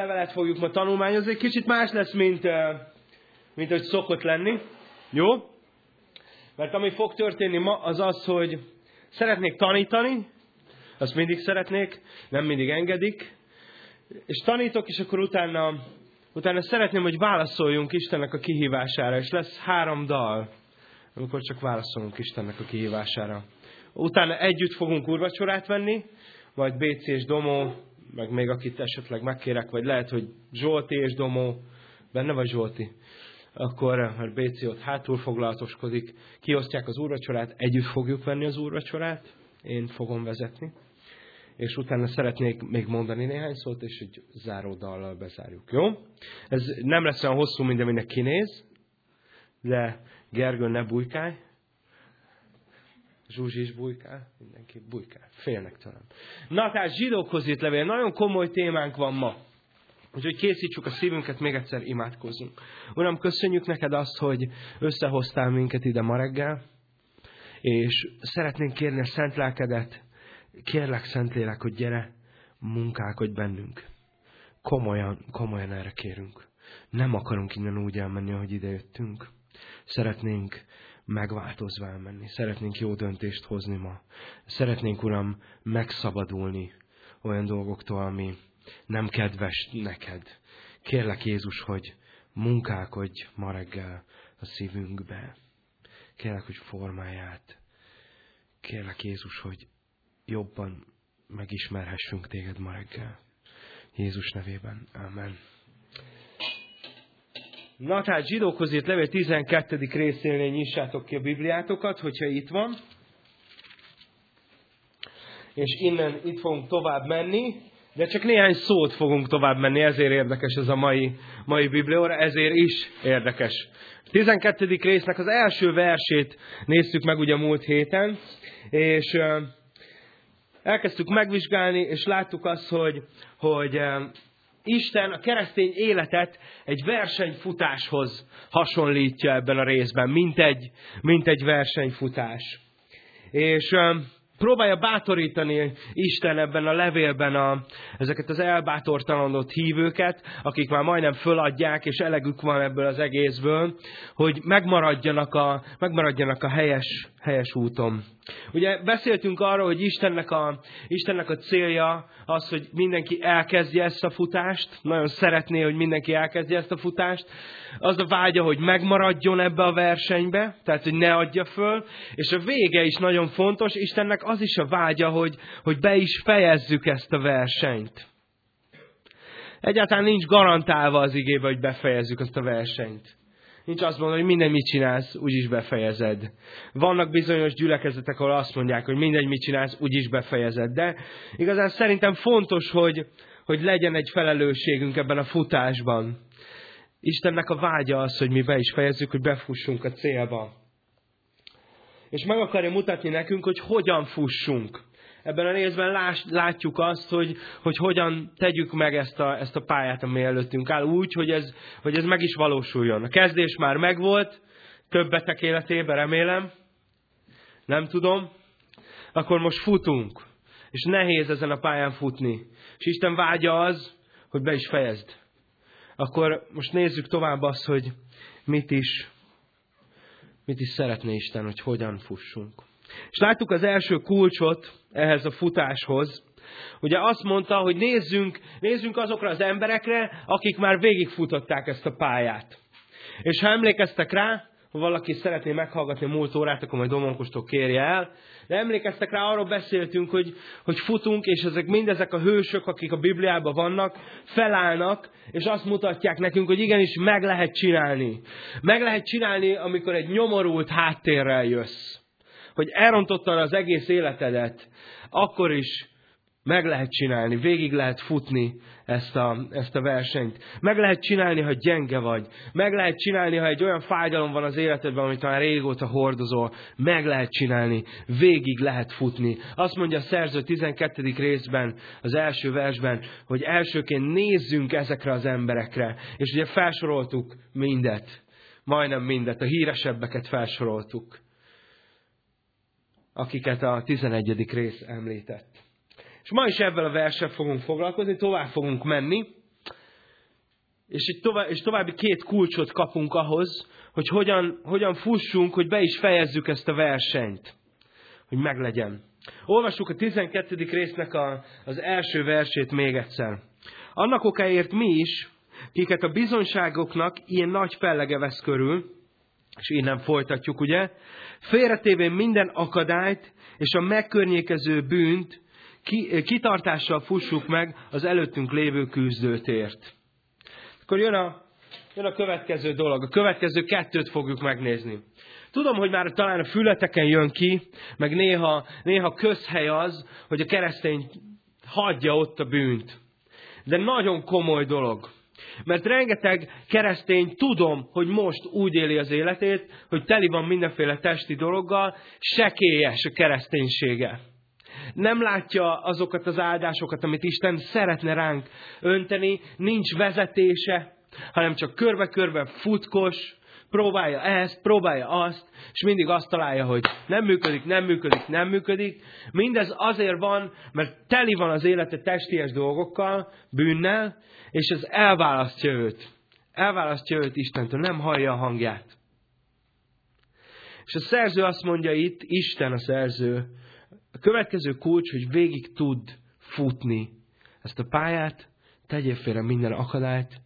levelet fogjuk ma tanulmányozni. Kicsit más lesz, mint, mint hogy szokott lenni. Jó? Mert ami fog történni ma, az az, hogy szeretnék tanítani, azt mindig szeretnék, nem mindig engedik, és tanítok, és akkor utána, utána szeretném, hogy válaszoljunk Istennek a kihívására, és lesz három dal, amikor csak válaszolunk Istennek a kihívására. Utána együtt fogunk urvacsorát venni, majd BC és Domó meg még akit esetleg megkérek, vagy lehet, hogy Zsolti és Domó, benne vagy Zsolti, akkor, mert BC ott hátul foglalatoskodik, kiosztják az úrvacsorát, együtt fogjuk venni az úrvacsorát, én fogom vezetni, és utána szeretnék még mondani néhány szót, és egy záró dallal bezárjuk, jó? Ez nem lesz olyan hosszú, mint aminek kinéz, de Gergő, ne bujkálj, Zsuzsi is bujkál, mindenki bujkál. Félnek talán. Na, tehát zsidókhoz írt levél. Nagyon komoly témánk van ma. Úgyhogy készítsük a szívünket, még egyszer imádkozzunk. Uram, köszönjük neked azt, hogy összehoztál minket ide ma reggel, és szeretnénk kérni a szent lelkedet, kérlek, Szentlélek, hogy gyere, munkálkodj bennünk. Komolyan, komolyan erre kérünk. Nem akarunk innen úgy elmenni, ahogy ide jöttünk. Szeretnénk megváltozva elmenni. Szeretnénk jó döntést hozni ma. Szeretnénk, Uram, megszabadulni olyan dolgoktól, ami nem kedves neked. Kérlek, Jézus, hogy munkálkodj ma reggel a szívünkbe. Kérlek, hogy formáját. Kérlek, Jézus, hogy jobban megismerhessünk téged ma reggel. Jézus nevében. Amen. Na tehát zsidókhoz írt levél 12. részénél nyissátok ki a Bibliátokat, hogyha itt van. És innen itt fogunk tovább menni, de csak néhány szót fogunk tovább menni, ezért érdekes ez a mai, mai Biblióra, ezért is érdekes. 12. résznek az első versét néztük meg ugye múlt héten, és elkezdtük megvizsgálni, és láttuk azt, hogy, hogy Isten a keresztény életet egy versenyfutáshoz hasonlítja ebben a részben, mint egy, mint egy versenyfutás. És próbálja bátorítani Isten ebben a levélben a, ezeket az elbátortalanodott hívőket, akik már majdnem föladják, és elegük van ebből az egészből, hogy megmaradjanak a, megmaradjanak a helyes, helyes úton. Ugye beszéltünk arról, hogy Istennek a, Istennek a célja az, hogy mindenki elkezdje ezt a futást, nagyon szeretné, hogy mindenki elkezdje ezt a futást, az a vágya, hogy megmaradjon ebbe a versenybe, tehát, hogy ne adja föl, és a vége is nagyon fontos, Istennek az is a vágya, hogy, hogy be is fejezzük ezt a versenyt. Egyáltalán nincs garantálva az igébe, hogy befejezzük azt a versenyt. Nincs azt mondani, hogy minden mit csinálsz, úgyis befejezed. Vannak bizonyos gyülekezetek, ahol azt mondják, hogy mindegy mit csinálsz, úgyis befejezed. De igazán szerintem fontos, hogy, hogy legyen egy felelősségünk ebben a futásban. Istennek a vágya az, hogy mi be is fejezzük, hogy befussunk a célba. És meg akarja mutatni nekünk, hogy hogyan fussunk. Ebben a részben látjuk azt, hogy, hogy hogyan tegyük meg ezt a, ezt a pályát, ami előttünk áll, úgy, hogy ez, hogy ez meg is valósuljon. A kezdés már megvolt, többetek életében remélem, nem tudom, akkor most futunk. És nehéz ezen a pályán futni. És Isten vágya az, hogy be is fejezd. Akkor most nézzük tovább azt, hogy mit is, mit is szeretné Isten, hogy hogyan fussunk. És láttuk az első kulcsot ehhez a futáshoz. Ugye azt mondta, hogy nézzünk, nézzünk azokra az emberekre, akik már végigfutották ezt a pályát. És ha emlékeztek rá, ha valaki szeretné meghallgatni a múlt órát, akkor majd Domonkostól kérje el. De emlékeztek rá, arról beszéltünk, hogy, hogy futunk, és ezek mindezek a hősök, akik a Bibliában vannak, felállnak, és azt mutatják nekünk, hogy igenis meg lehet csinálni. Meg lehet csinálni, amikor egy nyomorult háttérrel jössz hogy elrontottad az egész életedet, akkor is meg lehet csinálni, végig lehet futni ezt a, ezt a versenyt. Meg lehet csinálni, ha gyenge vagy. Meg lehet csinálni, ha egy olyan fájdalom van az életedben, amit már régóta hordozol. Meg lehet csinálni, végig lehet futni. Azt mondja a szerző 12. részben, az első versben, hogy elsőként nézzünk ezekre az emberekre. És ugye felsoroltuk mindet, majdnem mindet, a híresebbeket felsoroltuk akiket a 11. rész említett. És ma is ebben a verset fogunk foglalkozni, tovább fogunk menni, és, tovább, és további két kulcsot kapunk ahhoz, hogy hogyan, hogyan fussunk, hogy be is fejezzük ezt a versenyt. Hogy meglegyen. Olvassuk a 12. résznek a, az első versét még egyszer. Annak okáért mi is, kiket a bizonyságoknak ilyen nagy fellege vesz körül, és innen folytatjuk, ugye, félretévén minden akadályt és a megkörnyékező bűnt, kitartással fussuk meg az előttünk lévő küzdőtért. Akkor jön a, jön a következő dolog, a következő kettőt fogjuk megnézni. Tudom, hogy már talán a fületeken jön ki, meg néha, néha közhely az, hogy a keresztény hagyja ott a bűnt. De nagyon komoly dolog. Mert rengeteg keresztény tudom, hogy most úgy éli az életét, hogy teli van mindenféle testi dologgal, sekélyes a kereszténysége. Nem látja azokat az áldásokat, amit Isten szeretne ránk önteni, nincs vezetése, hanem csak körbe-körbe futkos, próbálja ezt, próbálja azt, és mindig azt találja, hogy nem működik, nem működik, nem működik. Mindez azért van, mert teli van az élete testies dolgokkal, bűnnel, és ez elválasztja őt. Elválasztja őt Istentől, nem hallja a hangját. És a szerző azt mondja itt, Isten a szerző, a következő kulcs, hogy végig tud futni ezt a pályát, tegyél félre minden akadályt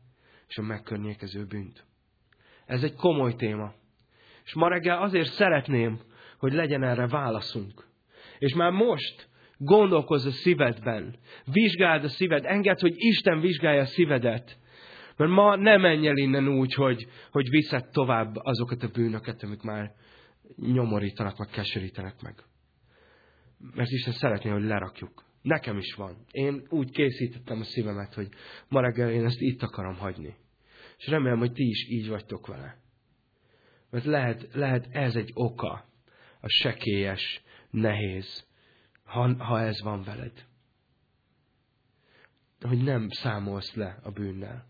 és a megkörnyékező bűnt. Ez egy komoly téma. És ma reggel azért szeretném, hogy legyen erre válaszunk. És már most gondolkozz a szívedben. Vizsgáld a szíved. Engedd, hogy Isten vizsgálja a szívedet. Mert ma nem menj el innen úgy, hogy, hogy viszed tovább azokat a bűnöket, amik már nyomorítanak, meg keserítenek meg. Mert Isten szeretné, hogy lerakjuk. Nekem is van. Én úgy készítettem a szívemet, hogy ma reggel én ezt itt akarom hagyni. És remélem, hogy ti is így vagytok vele. Mert lehet, lehet ez egy oka a sekélyes, nehéz, ha, ha ez van veled. Hogy nem számolsz le a bűnnel.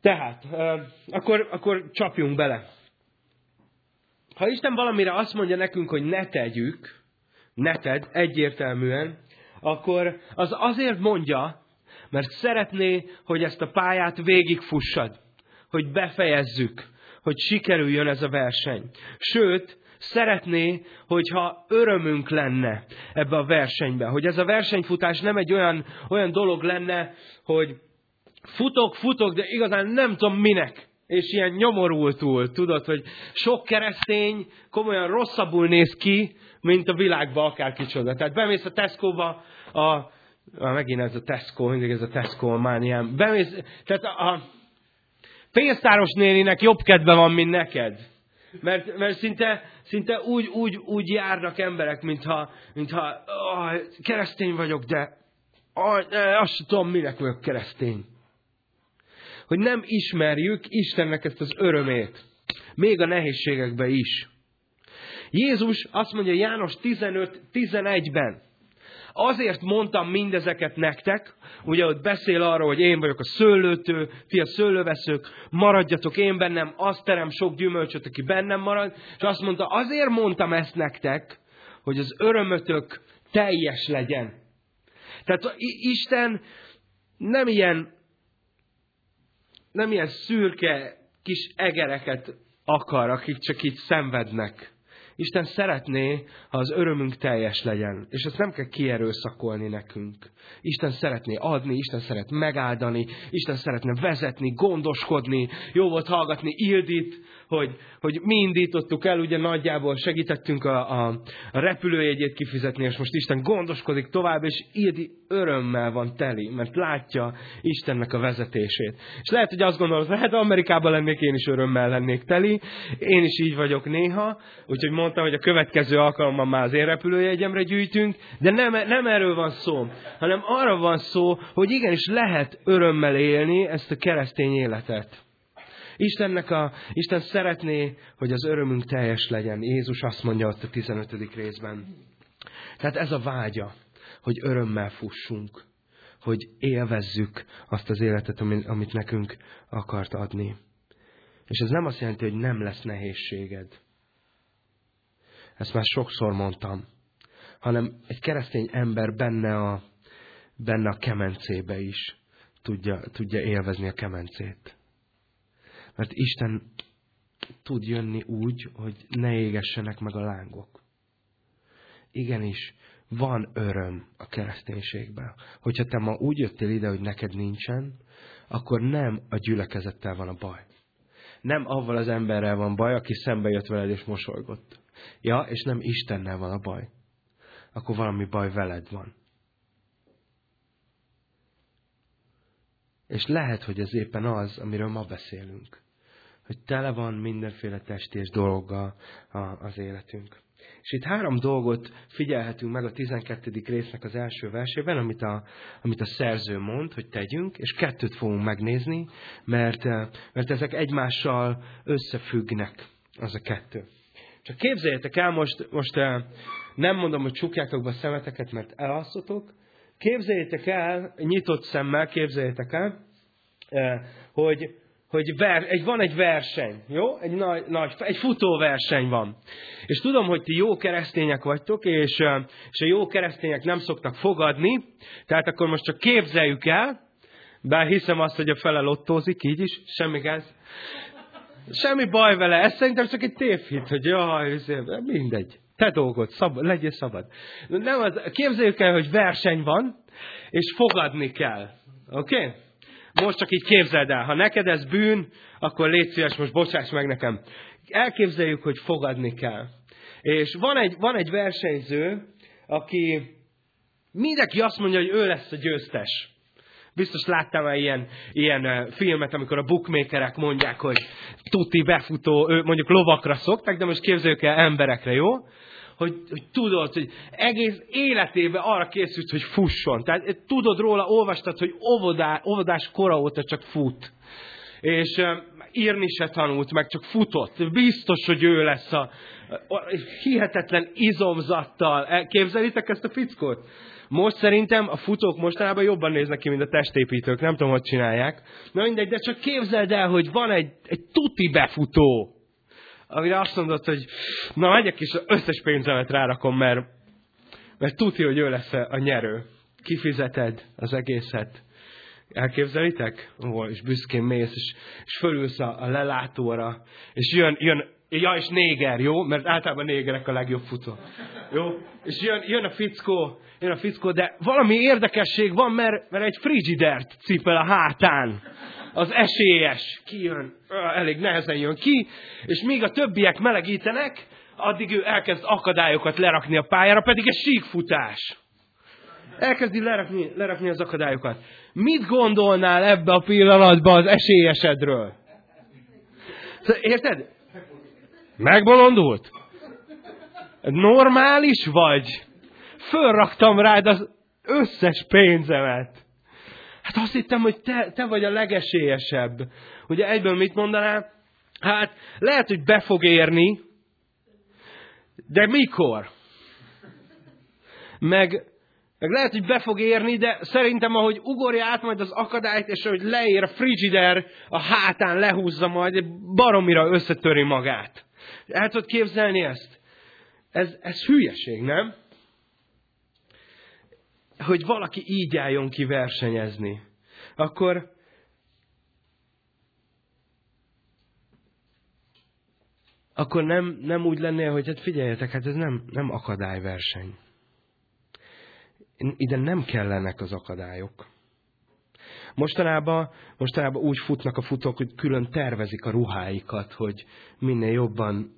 Tehát, akkor, akkor csapjunk bele. Ha Isten valamire azt mondja nekünk, hogy ne tegyük, ne tedd egyértelműen, akkor az azért mondja, mert szeretné, hogy ezt a pályát végigfussad, hogy befejezzük, hogy sikerüljön ez a verseny. Sőt, szeretné, hogyha örömünk lenne ebbe a versenybe. Hogy ez a versenyfutás nem egy olyan, olyan dolog lenne, hogy futok, futok, de igazán nem tudom minek. És ilyen nyomorultul, tudod, hogy sok keresztény komolyan rosszabbul néz ki, mint a világban akár kicsoda. Tehát bemész a Tesco-ba, a megint ez a Tesco, mindig ez a Tesco mániám. Bemész, tehát a pénztáros néninek jobb kedve van, mint neked. Mert, mert szinte, szinte úgy, úgy, úgy járnak emberek, mintha, mintha oh, keresztény vagyok, de oh, azt sem tudom, minek vagyok keresztény. Hogy nem ismerjük Istennek ezt az örömét. Még a nehézségekben is. Jézus azt mondja János 15-11-ben, Azért mondtam mindezeket nektek, ugye ott beszél arról, hogy én vagyok a szőlőtő, ti a szőlőveszők, maradjatok én bennem, azt terem sok gyümölcsöt, aki bennem marad, és azt mondta, azért mondtam ezt nektek, hogy az örömötök teljes legyen. Tehát Isten nem ilyen, nem ilyen szürke kis egereket akar, akik csak így szenvednek, Isten szeretné, ha az örömünk teljes legyen. És ezt nem kell kierőszakolni nekünk. Isten szeretné adni, Isten szeret megáldani, Isten szeretne vezetni, gondoskodni. Jó volt hallgatni Ildit, hogy, hogy mi indítottuk el, ugye nagyjából segítettünk a, a, a repülőjegyét kifizetni, és most Isten gondoskodik tovább, és Ildi örömmel van teli, mert látja Istennek a vezetését. És lehet, hogy azt gondolod, hát Amerikában lennék, én is örömmel lennék teli, én is így vagyok néha, úgyhogy mondtam, hogy a következő alkalommal már az én repülőjegyemre gyűjtünk, de nem, nem erről van szó, hanem arra van szó, hogy igenis lehet örömmel élni ezt a keresztény életet. Istennek a, Isten szeretné, hogy az örömünk teljes legyen. Jézus azt mondja ott a 15. részben. Tehát ez a vágya, hogy örömmel fussunk, hogy élvezzük azt az életet, amit nekünk akart adni. És ez nem azt jelenti, hogy nem lesz nehézséged. Ezt már sokszor mondtam. Hanem egy keresztény ember benne a, benne a kemencébe is tudja, tudja élvezni a kemencét. Mert Isten tud jönni úgy, hogy ne égessenek meg a lángok. Igenis, van öröm a kereszténységben. Hogyha te ma úgy jöttél ide, hogy neked nincsen, akkor nem a gyülekezettel van a baj. Nem avval az emberrel van baj, aki szembe jött veled és mosolygott. Ja, és nem Istennel van a baj. Akkor valami baj veled van. És lehet, hogy ez éppen az, amiről ma beszélünk. Hogy tele van mindenféle testés dolga az életünk. És itt három dolgot figyelhetünk meg a 12. résznek az első versében, amit a, amit a szerző mond, hogy tegyünk, és kettőt fogunk megnézni, mert, mert ezek egymással összefüggnek, az a kettő. Csak képzeljétek el, most, most nem mondom, hogy csukjátok be a szemeteket, mert elalszotok, képzeljétek el, nyitott szemmel képzeljétek el, hogy, hogy ver, egy, van egy verseny, jó? Egy, nagy, nagy, egy futóverseny van. És tudom, hogy ti jó keresztények vagytok, és, és a jó keresztények nem szoktak fogadni, tehát akkor most csak képzeljük el, bár hiszem azt, hogy a fele lottózik, így is, semmi gáz. Semmi baj vele, ez szerintem csak egy tévhit, hogy jaj, mindegy. Te dolgod, szab, legyél szabad. Nem, az, képzeljük el, hogy verseny van, és fogadni kell. Oké? Okay? Most csak így képzeld el, ha neked ez bűn, akkor légy szíves, most bocsáss meg nekem. Elképzeljük, hogy fogadni kell. És van egy, van egy versenyző, aki mindenki azt mondja, hogy ő lesz a győztes. Biztos láttam már ilyen, ilyen filmet, amikor a bookmakerek mondják, hogy tuti befutó, ő mondjuk lovakra szoktak, de most képzeljük el emberekre, jó? Hogy, hogy tudod, hogy egész életében arra készült, hogy fusson. Tehát eh, tudod róla, olvastad, hogy óvodá, óvodás kora óta csak fut. És uh, írni se tanult, meg csak futott. Biztos, hogy ő lesz a, a hihetetlen izomzattal. Képzelitek ezt a fickót? Most szerintem a futók mostanában jobban néznek ki, mint a testépítők. Nem tudom, hogy csinálják. Na mindegy, de csak képzeld el, hogy van egy, egy tuti befutó amire azt mondod, hogy na megyek és összes pénzemet rárakom, mert, mert tudja, hogy ő lesz a nyerő. Kifizeted az egészet. Elképzelitek? Ó, és büszkén mész, és, és fölülsz a, a lelátóra, és jön, jön, ja, és néger, jó? Mert általában négerek a legjobb futó. Jó? És jön, jön a fickó, jön a fickó, de valami érdekesség van, mert, mert egy frigidert cipel a hátán az esélyes kijön, elég nehezen jön ki, és míg a többiek melegítenek, addig ő elkezd akadályokat lerakni a pályára, pedig egy síkfutás. Elkezdi lerakni, lerakni az akadályokat. Mit gondolnál ebbe a pillanatban az esélyesedről? Érted? Megbolondult? Normális vagy? Fölraktam rád az összes pénzemet. Hát azt hittem, hogy te, te vagy a legesélyesebb. Ugye egyből mit mondanál? Hát lehet, hogy be fog érni, de mikor? Meg, meg lehet, hogy be fog érni, de szerintem, ahogy ugorja át majd az akadályt, és ahogy leér a frigider, a hátán lehúzza majd, baromira összetöri magát. El tudod képzelni ezt? Ez, ez hülyeség, nem? Hogy valaki így álljon ki versenyezni, akkor akkor nem, nem úgy lennél, hogy hát figyeljetek, hát ez nem, nem akadályverseny. Ide nem kellenek az akadályok. Mostanában, mostanában úgy futnak a futók, hogy külön tervezik a ruháikat, hogy minél jobban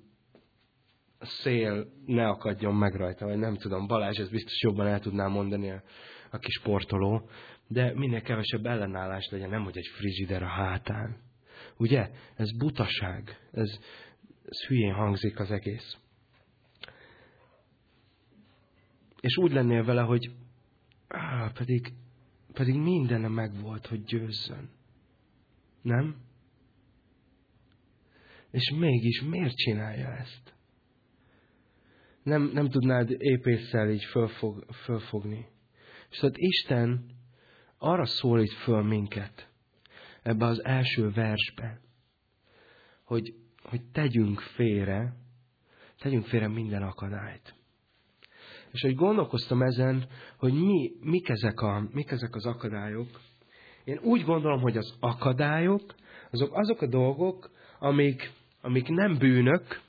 a szél ne akadjon meg rajta, vagy nem tudom, Balázs ez biztos jobban el tudná mondani a, a kis sportoló, de minél kevesebb ellenállás legyen, nem hogy egy frigider a hátán. Ugye? Ez butaság, ez, ez hülyén hangzik az egész. És úgy lennél vele, hogy á, pedig, pedig mindene megvolt, hogy győzzön. Nem? És mégis miért csinálja ezt? Nem, nem tudnád épésszel így fölfog, fölfogni. És tehát Isten arra szólít föl minket ebbe az első versbe, hogy, hogy tegyünk félre, tegyünk félre minden akadályt. És hogy gondolkoztam ezen, hogy mi, mik, ezek a, mik ezek az akadályok, Én úgy gondolom, hogy az akadályok, azok azok a dolgok, amik, amik nem bűnök,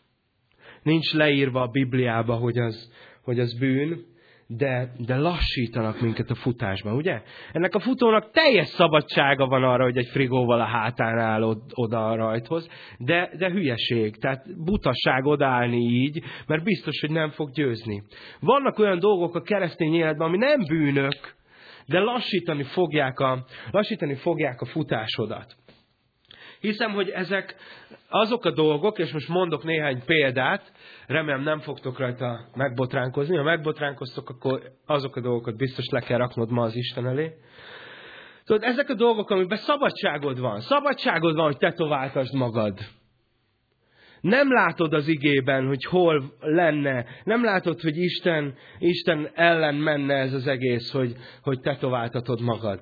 nincs leírva a Bibliába, hogy az, hogy az bűn, de, de lassítanak minket a futásban, ugye? Ennek a futónak teljes szabadsága van arra, hogy egy frigóval a hátán áll oda a rajthoz, de, de hülyeség, tehát butaság odaállni így, mert biztos, hogy nem fog győzni. Vannak olyan dolgok a keresztény életben, ami nem bűnök, de lassítani fogják a, lassítani fogják a futásodat. Hiszem, hogy ezek azok a dolgok, és most mondok néhány példát, remélem nem fogtok rajta megbotránkozni. Ha megbotránkoztok, akkor azok a dolgokat biztos le kell raknod ma az Isten elé. Tudod, ezek a dolgok, amiben szabadságod van. Szabadságod van, hogy tetováltasd magad. Nem látod az igében, hogy hol lenne. Nem látod, hogy Isten, Isten ellen menne ez az egész, hogy, hogy tetováltatod magad.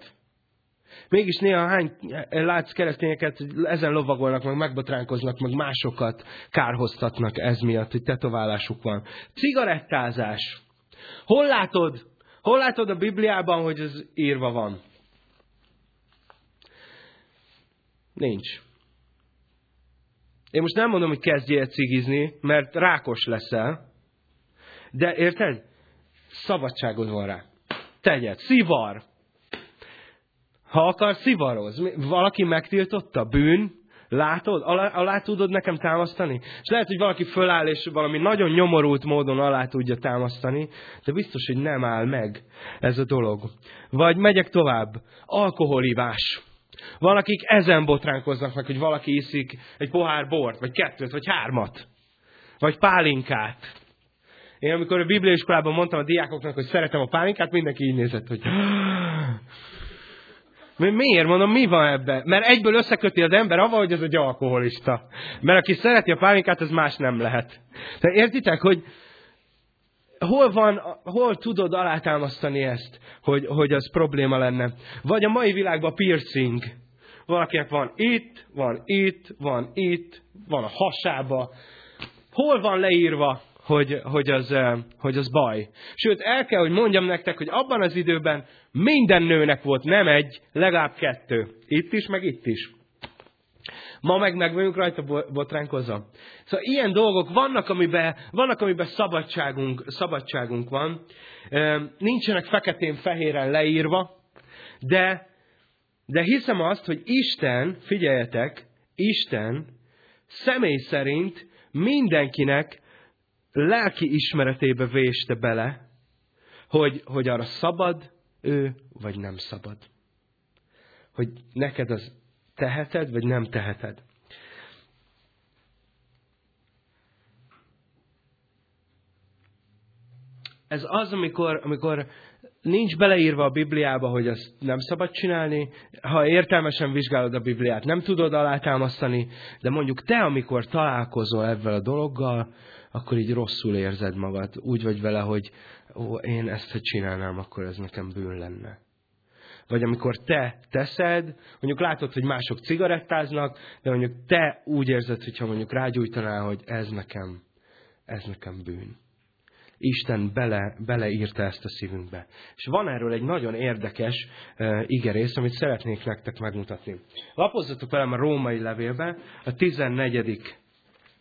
Mégis néha hány látsz keresztényeket, ezen lovagolnak, meg megbotránkoznak, meg másokat kárhoztatnak ez miatt, hogy tetoválásuk van. Cigarettázás. Hol látod, hol látod a Bibliában, hogy ez írva van? Nincs. Én most nem mondom, hogy kezdjél cigizni, mert rákos leszel, de érted? Szabadságod van rá. Tegyed. Szivar. Ha akar, szivaroz. Valaki megtiltotta? Bűn? Látod? Alá, alá tudod nekem támasztani? És lehet, hogy valaki föláll, és valami nagyon nyomorult módon alá tudja támasztani, de biztos, hogy nem áll meg ez a dolog. Vagy megyek tovább. Alkoholivás. Valakik ezen botránkoznak meg, hogy valaki iszik egy pohár bort, vagy kettőt, vagy hármat. Vagy pálinkát. Én amikor a bibliaiskolában mondtam a diákoknak, hogy szeretem a pálinkát, mindenki így nézett, hogy Miért mondom, mi van ebben? Mert egyből összeköti az ember avval, hogy ez egy alkoholista. Mert aki szereti a pálinkát, az más nem lehet. De értitek, hogy hol van, hol tudod alátámasztani ezt, hogy, hogy az probléma lenne? Vagy a mai világban piercing. Valakinek van itt, van itt, van itt, van a hasába. Hol van leírva, hogy, hogy, az, hogy az baj. Sőt, el kell, hogy mondjam nektek, hogy abban az időben minden nőnek volt nem egy, legalább kettő. Itt is, meg itt is. Ma meg meg vagyunk rajta botránkozva. Szóval ilyen dolgok vannak, amiben, vannak, amiben szabadságunk, szabadságunk van. Nincsenek feketén-fehéren leírva, de, de hiszem azt, hogy Isten, figyeljetek, Isten személy szerint mindenkinek lelki ismeretébe véste bele, hogy, hogy arra szabad ő, vagy nem szabad. Hogy neked az teheted, vagy nem teheted. Ez az, amikor, amikor nincs beleírva a Bibliába, hogy ezt nem szabad csinálni. Ha értelmesen vizsgálod a Bibliát, nem tudod alátámasztani, de mondjuk te, amikor találkozol ebben a dologgal, akkor így rosszul érzed magad. Úgy vagy vele, hogy ó, én ezt, ha csinálnám, akkor ez nekem bűn lenne. Vagy amikor te teszed, mondjuk látod, hogy mások cigarettáznak, de mondjuk te úgy érzed, hogyha mondjuk rágyújtanál, hogy ez nekem, ez nekem bűn. Isten bele, beleírta ezt a szívünkbe. És van erről egy nagyon érdekes uh, igerész, amit szeretnék nektek megmutatni. Lapozzatok velem a római levélbe, a 14.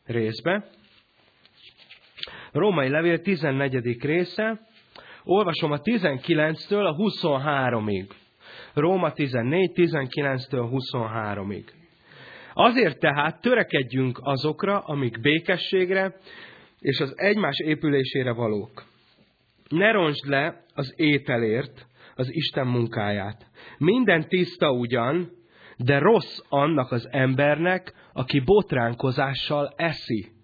részbe. Római levél 14. része, olvasom a 19-től a 23-ig. Róma 14, 19-től 23-ig. Azért tehát törekedjünk azokra, amik békességre és az egymás épülésére valók. Ne roncsd le az ételért az Isten munkáját. Minden tiszta ugyan, de rossz annak az embernek, aki botránkozással eszi.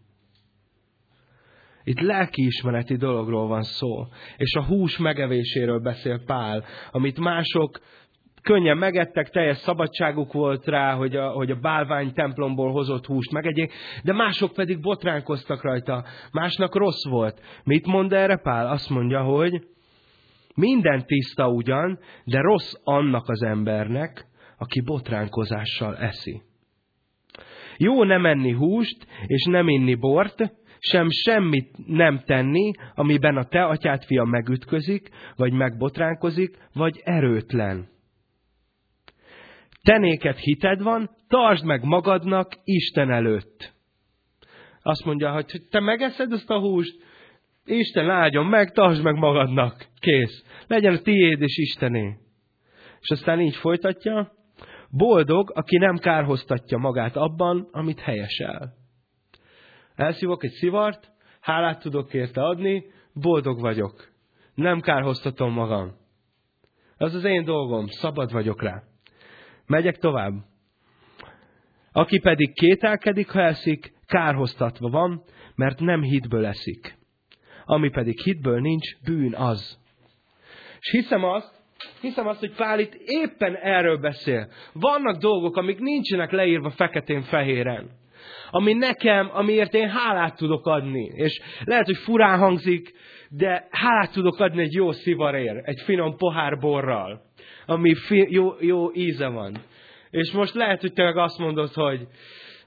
Itt lelkiismereti dologról van szó. És a hús megevéséről beszél Pál, amit mások könnyen megettek, teljes szabadságuk volt rá, hogy a, hogy a bálvány templomból hozott húst megegyék, de mások pedig botránkoztak rajta. Másnak rossz volt. Mit mond erre Pál? Azt mondja, hogy minden tiszta ugyan, de rossz annak az embernek, aki botránkozással eszi. Jó nem enni húst, és nem inni bort, sem semmit nem tenni, amiben a te atyád fia megütközik, vagy megbotránkozik, vagy erőtlen. te néked hited van, tartsd meg magadnak Isten előtt. Azt mondja, hogy te megeszed ezt a húst, Isten áldjon meg, tartsd meg magadnak. Kész. Legyen a tiéd és Istené. És aztán így folytatja, boldog, aki nem kárhoztatja magát abban, amit helyesel. Elszívok egy szivart, hálát tudok érte adni, boldog vagyok. Nem kárhoztatom magam. Az az én dolgom, szabad vagyok rá. Megyek tovább. Aki pedig kételkedik, ha eszik, kárhoztatva van, mert nem hitből eszik. Ami pedig hitből nincs, bűn az. És hiszem azt, hiszem azt, hogy Pál itt éppen erről beszél. Vannak dolgok, amik nincsenek leírva feketén-fehéren. Ami nekem, amiért én hálát tudok adni. És lehet, hogy furán hangzik, de hálát tudok adni egy jó szivarér, egy finom pohár borral, ami fi, jó, jó íze van. És most lehet, hogy te meg azt mondod, hogy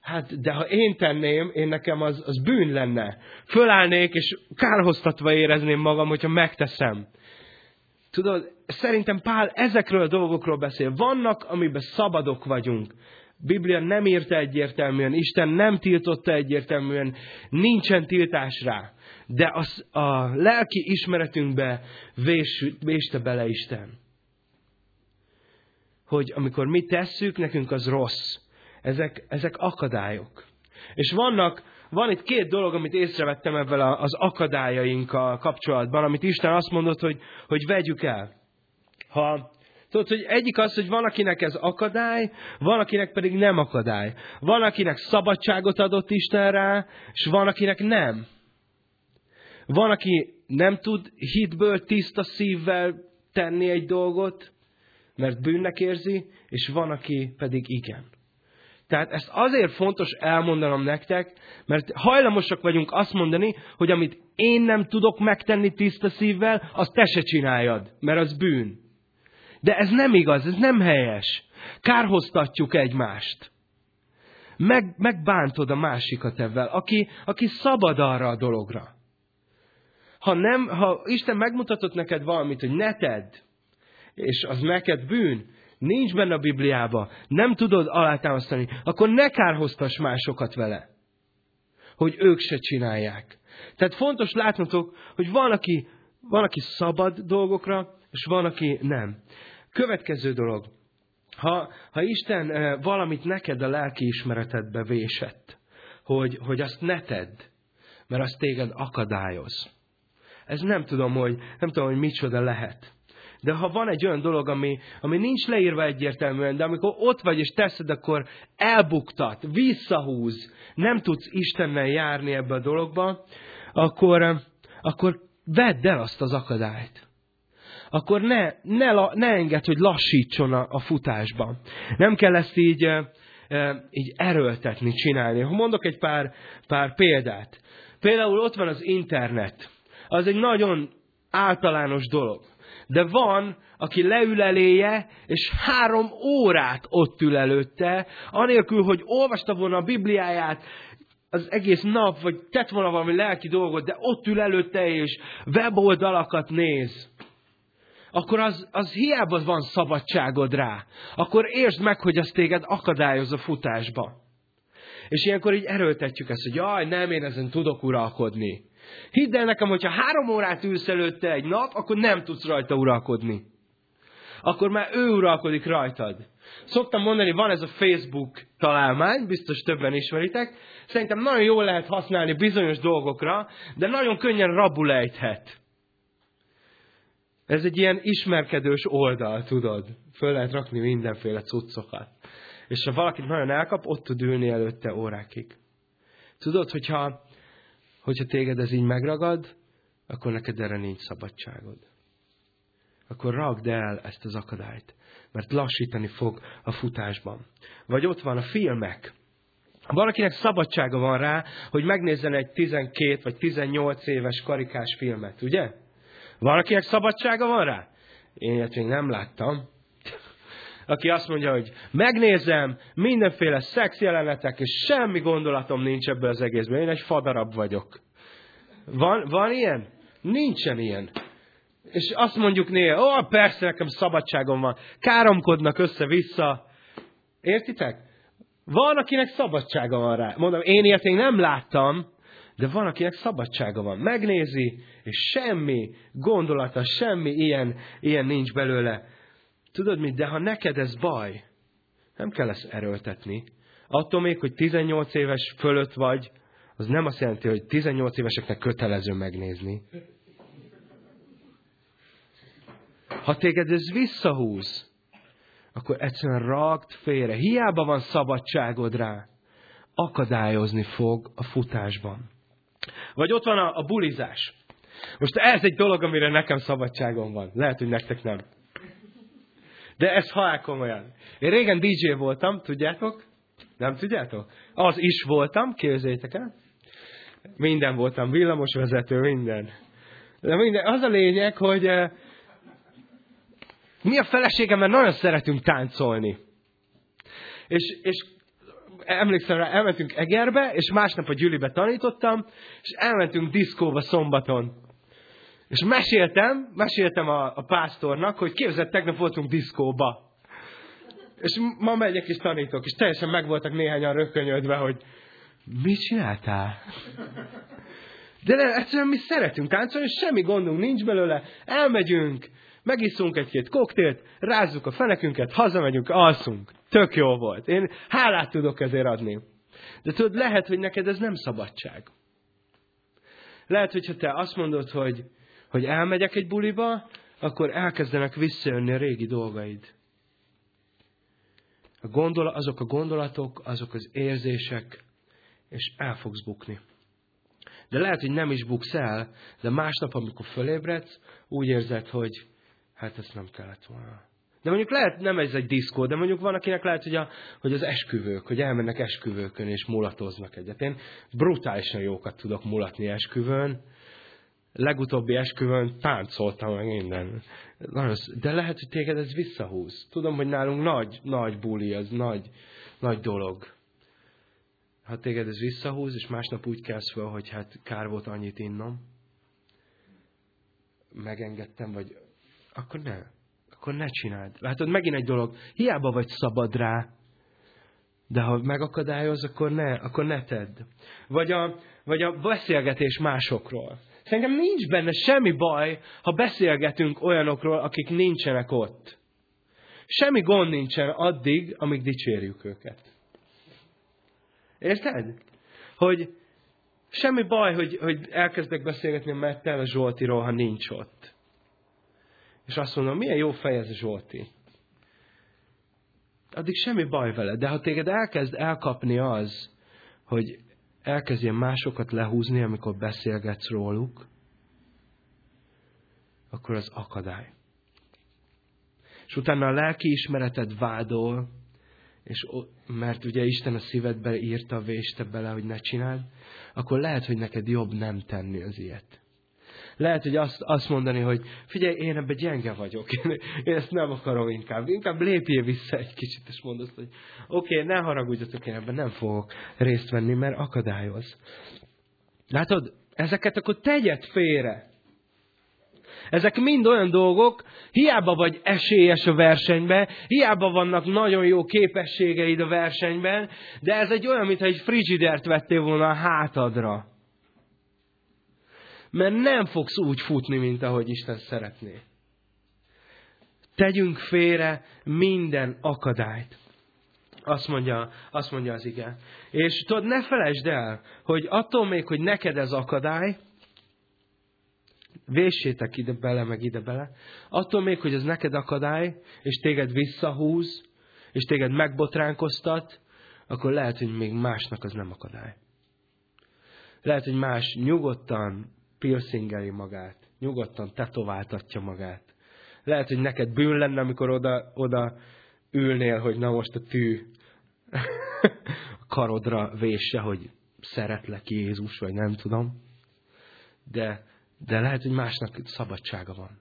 hát de ha én tenném, én nekem az, az bűn lenne. Fölállnék, és kárhoztatva érezném magam, hogyha megteszem. Tudod, szerintem Pál ezekről a dolgokról beszél. Vannak, amiben szabadok vagyunk. Biblia nem írta egyértelműen, Isten nem tiltotta egyértelműen, nincsen tiltás rá. De az, a lelki ismeretünkbe vés, véste bele Isten. Hogy amikor mi tesszük, nekünk az rossz. Ezek, ezek akadályok. És vannak, van itt két dolog, amit észrevettem ebben az akadályainkkal kapcsolatban, amit Isten azt mondott, hogy, hogy vegyük el. Ha Tudod, hogy egyik az, hogy van, akinek ez akadály, van, akinek pedig nem akadály. Van, akinek szabadságot adott Isten rá, és van, akinek nem. Van, aki nem tud hitből, tiszta szívvel tenni egy dolgot, mert bűnnek érzi, és van, aki pedig igen. Tehát ezt azért fontos elmondanom nektek, mert hajlamosak vagyunk azt mondani, hogy amit én nem tudok megtenni tiszta szívvel, azt te se csináljad, mert az bűn. De ez nem igaz, ez nem helyes. Kárhoztatjuk egymást. Meg, megbántod a másikat ebben, aki, aki szabad arra a dologra. Ha, nem, ha Isten megmutatott neked valamit, hogy ne tedd, és az neked bűn, nincs benne a Bibliába, nem tudod alátámasztani, akkor ne kárhoztass másokat vele, hogy ők se csinálják. Tehát fontos látnotok, hogy van, aki, van, aki szabad dolgokra, és van, aki nem. Következő dolog. Ha, ha Isten eh, valamit neked a lelki ismeretedbe vésett, hogy, hogy azt ne tedd, mert azt téged akadályoz. Ez nem tudom, hogy, nem tudom, hogy micsoda lehet. De ha van egy olyan dolog, ami, ami nincs leírva egyértelműen, de amikor ott vagy és teszed, akkor elbuktat, visszahúz, nem tudsz Istennel járni ebbe a dologba, akkor, akkor vedd el azt az akadályt akkor ne, ne, ne enged, hogy lassítson a, a futásban. Nem kell ezt így, így erőltetni, csinálni. Ha mondok egy pár, pár példát. Például ott van az internet. Az egy nagyon általános dolog. De van, aki leül eléje, és három órát ott ül előtte, anélkül, hogy olvasta volna a Bibliáját, az egész nap, vagy tett volna valami lelki dolgot, de ott ül előtte, és weboldalakat néz akkor az, az hiába van szabadságod rá. Akkor értsd meg, hogy az téged akadályoz a futásba. És ilyenkor így erőltetjük ezt, hogy jaj, nem, én ezen tudok uralkodni. Hidd el nekem, hogyha három órát ülsz előtte egy nap, akkor nem tudsz rajta uralkodni. Akkor már ő uralkodik rajtad. Szoktam mondani, van ez a Facebook találmány, biztos többen ismeritek. Szerintem nagyon jól lehet használni bizonyos dolgokra, de nagyon könnyen rabulejthet. Ez egy ilyen ismerkedős oldal, tudod. Föl lehet rakni mindenféle cuccokat. És ha valakit nagyon elkap, ott tud ülni előtte órákig. Tudod, hogyha, hogyha téged ez így megragad, akkor neked erre nincs szabadságod. Akkor ragd el ezt az akadályt, mert lassítani fog a futásban. Vagy ott van a filmek. Valakinek szabadsága van rá, hogy megnézzen egy 12 vagy 18 éves karikás filmet, ugye? Valakinek szabadsága van rá? Én ilyet még nem láttam. Aki azt mondja, hogy megnézem, mindenféle szex jelenetek, és semmi gondolatom nincs ebből az egészben. Én egy fadarab vagyok. Van, van ilyen? Nincsen ilyen. És azt mondjuk néha, ó, persze, nekem szabadságom van. Káromkodnak össze-vissza, Értitek? Van, akinek szabadsága van rá. Mondom, én ilyet még nem láttam, de van, akinek szabadsága van. Megnézi, és semmi gondolata, semmi ilyen, ilyen nincs belőle. Tudod mit, de ha neked ez baj, nem kell ezt erőltetni. Attól még, hogy 18 éves fölött vagy, az nem azt jelenti, hogy 18 éveseknek kötelező megnézni. Ha téged ez visszahúz, akkor egyszerűen ragd félre. Hiába van szabadságod rá. Akadályozni fog a futásban. Vagy ott van a, a bulizás. Most ez egy dolog, amire nekem szabadságom van. Lehet, hogy nektek nem. De ez halál komolyan. Én régen DJ voltam, tudjátok? Nem tudjátok? Az is voltam, képzeljétek el. Minden voltam, villamosvezető, minden. De minden. Az a lényeg, hogy eh, mi a feleségemmel nagyon szeretünk táncolni. És, és emlékszem rá, elmentünk Egerbe, és másnap a Gyülibe tanítottam, és elmentünk diszkóba szombaton. És meséltem, meséltem a, a pásztornak, hogy képzett, tegnap voltunk diszkóba. És ma megyek és tanítok, és teljesen meg voltak néhányan rökönyödve, hogy mit csináltál? De nem, egyszerűen mi szeretünk táncolni, és semmi gondunk nincs belőle. Elmegyünk, megiszunk egy-két koktélt, rázzuk a fenekünket, hazamegyünk, alszunk. Tök jó volt. Én hálát tudok ezért adni. De tudod, lehet, hogy neked ez nem szabadság. Lehet, hogyha te azt mondod, hogy, hogy elmegyek egy buliba, akkor elkezdenek visszajönni a régi dolgaid. A gondol, azok a gondolatok, azok az érzések, és el fogsz bukni. De lehet, hogy nem is buksz el, de másnap, amikor fölébredsz, úgy érzed, hogy hát ezt nem kellett volna. De mondjuk lehet, nem ez egy diszkó, de mondjuk van, akinek lehet, hogy, a, hogy az esküvők, hogy elmennek esküvőkön és mulatoznak egyet. Én brutálisan jókat tudok mulatni esküvőn. Legutóbbi esküvőn táncoltam meg minden. De lehet, hogy téged ez visszahúz. Tudom, hogy nálunk nagy, nagy buli, az nagy, nagy dolog. Ha téged ez visszahúz, és másnap úgy kelsz fel, hogy hát kár volt annyit innom, megengedtem, vagy akkor ne. Akkor ne csináld. Látod, megint egy dolog. Hiába vagy szabad rá, de ha megakadályoz, akkor ne, akkor ne tedd. Vagy a, vagy a beszélgetés másokról. Szerintem nincs benne semmi baj, ha beszélgetünk olyanokról, akik nincsenek ott. Semmi gond nincsen addig, amíg dicsérjük őket. Érted? Hogy semmi baj, hogy, hogy elkezdek beszélgetni a Mettel Zsoltiról, ha nincs ott. És azt mondom, milyen jó fej ez Zsolti. Addig semmi baj vele, de ha téged elkezd elkapni az, hogy elkezdjen másokat lehúzni, amikor beszélgetsz róluk, akkor az akadály. És utána a lelki ismereted vádol, és mert ugye Isten a szívedbe írta, véste bele, hogy ne csináld, akkor lehet, hogy neked jobb nem tenni az ilyet. Lehet, hogy azt, azt mondani, hogy figyelj, én ebben gyenge vagyok, én, én ezt nem akarom inkább. Inkább lépjél vissza egy kicsit, és mondod, hogy oké, okay, ne haragudjatok, én ebben nem fogok részt venni, mert akadályoz. Látod, ezeket akkor tegyed félre. Ezek mind olyan dolgok, hiába vagy esélyes a versenyben, hiába vannak nagyon jó képességeid a versenyben, de ez egy olyan, mintha egy frigidert vettél volna a hátadra. Mert nem fogsz úgy futni, mint ahogy Isten szeretné. Tegyünk félre minden akadályt. Azt mondja, azt mondja az ige. És tudod, ne felejtsd el, hogy attól még, hogy neked ez akadály, véssétek ide bele, meg ide bele, attól még, hogy ez neked akadály, és téged visszahúz, és téged megbotránkoztat, akkor lehet, hogy még másnak az nem akadály. Lehet, hogy más nyugodtan piercingeli magát, nyugodtan tetováltatja magát. Lehet, hogy neked bűn lenne, amikor oda, oda ülnél, hogy na most a tű karodra vésse, hogy szeretlek Jézus, vagy nem tudom. De, de lehet, hogy másnak szabadsága van.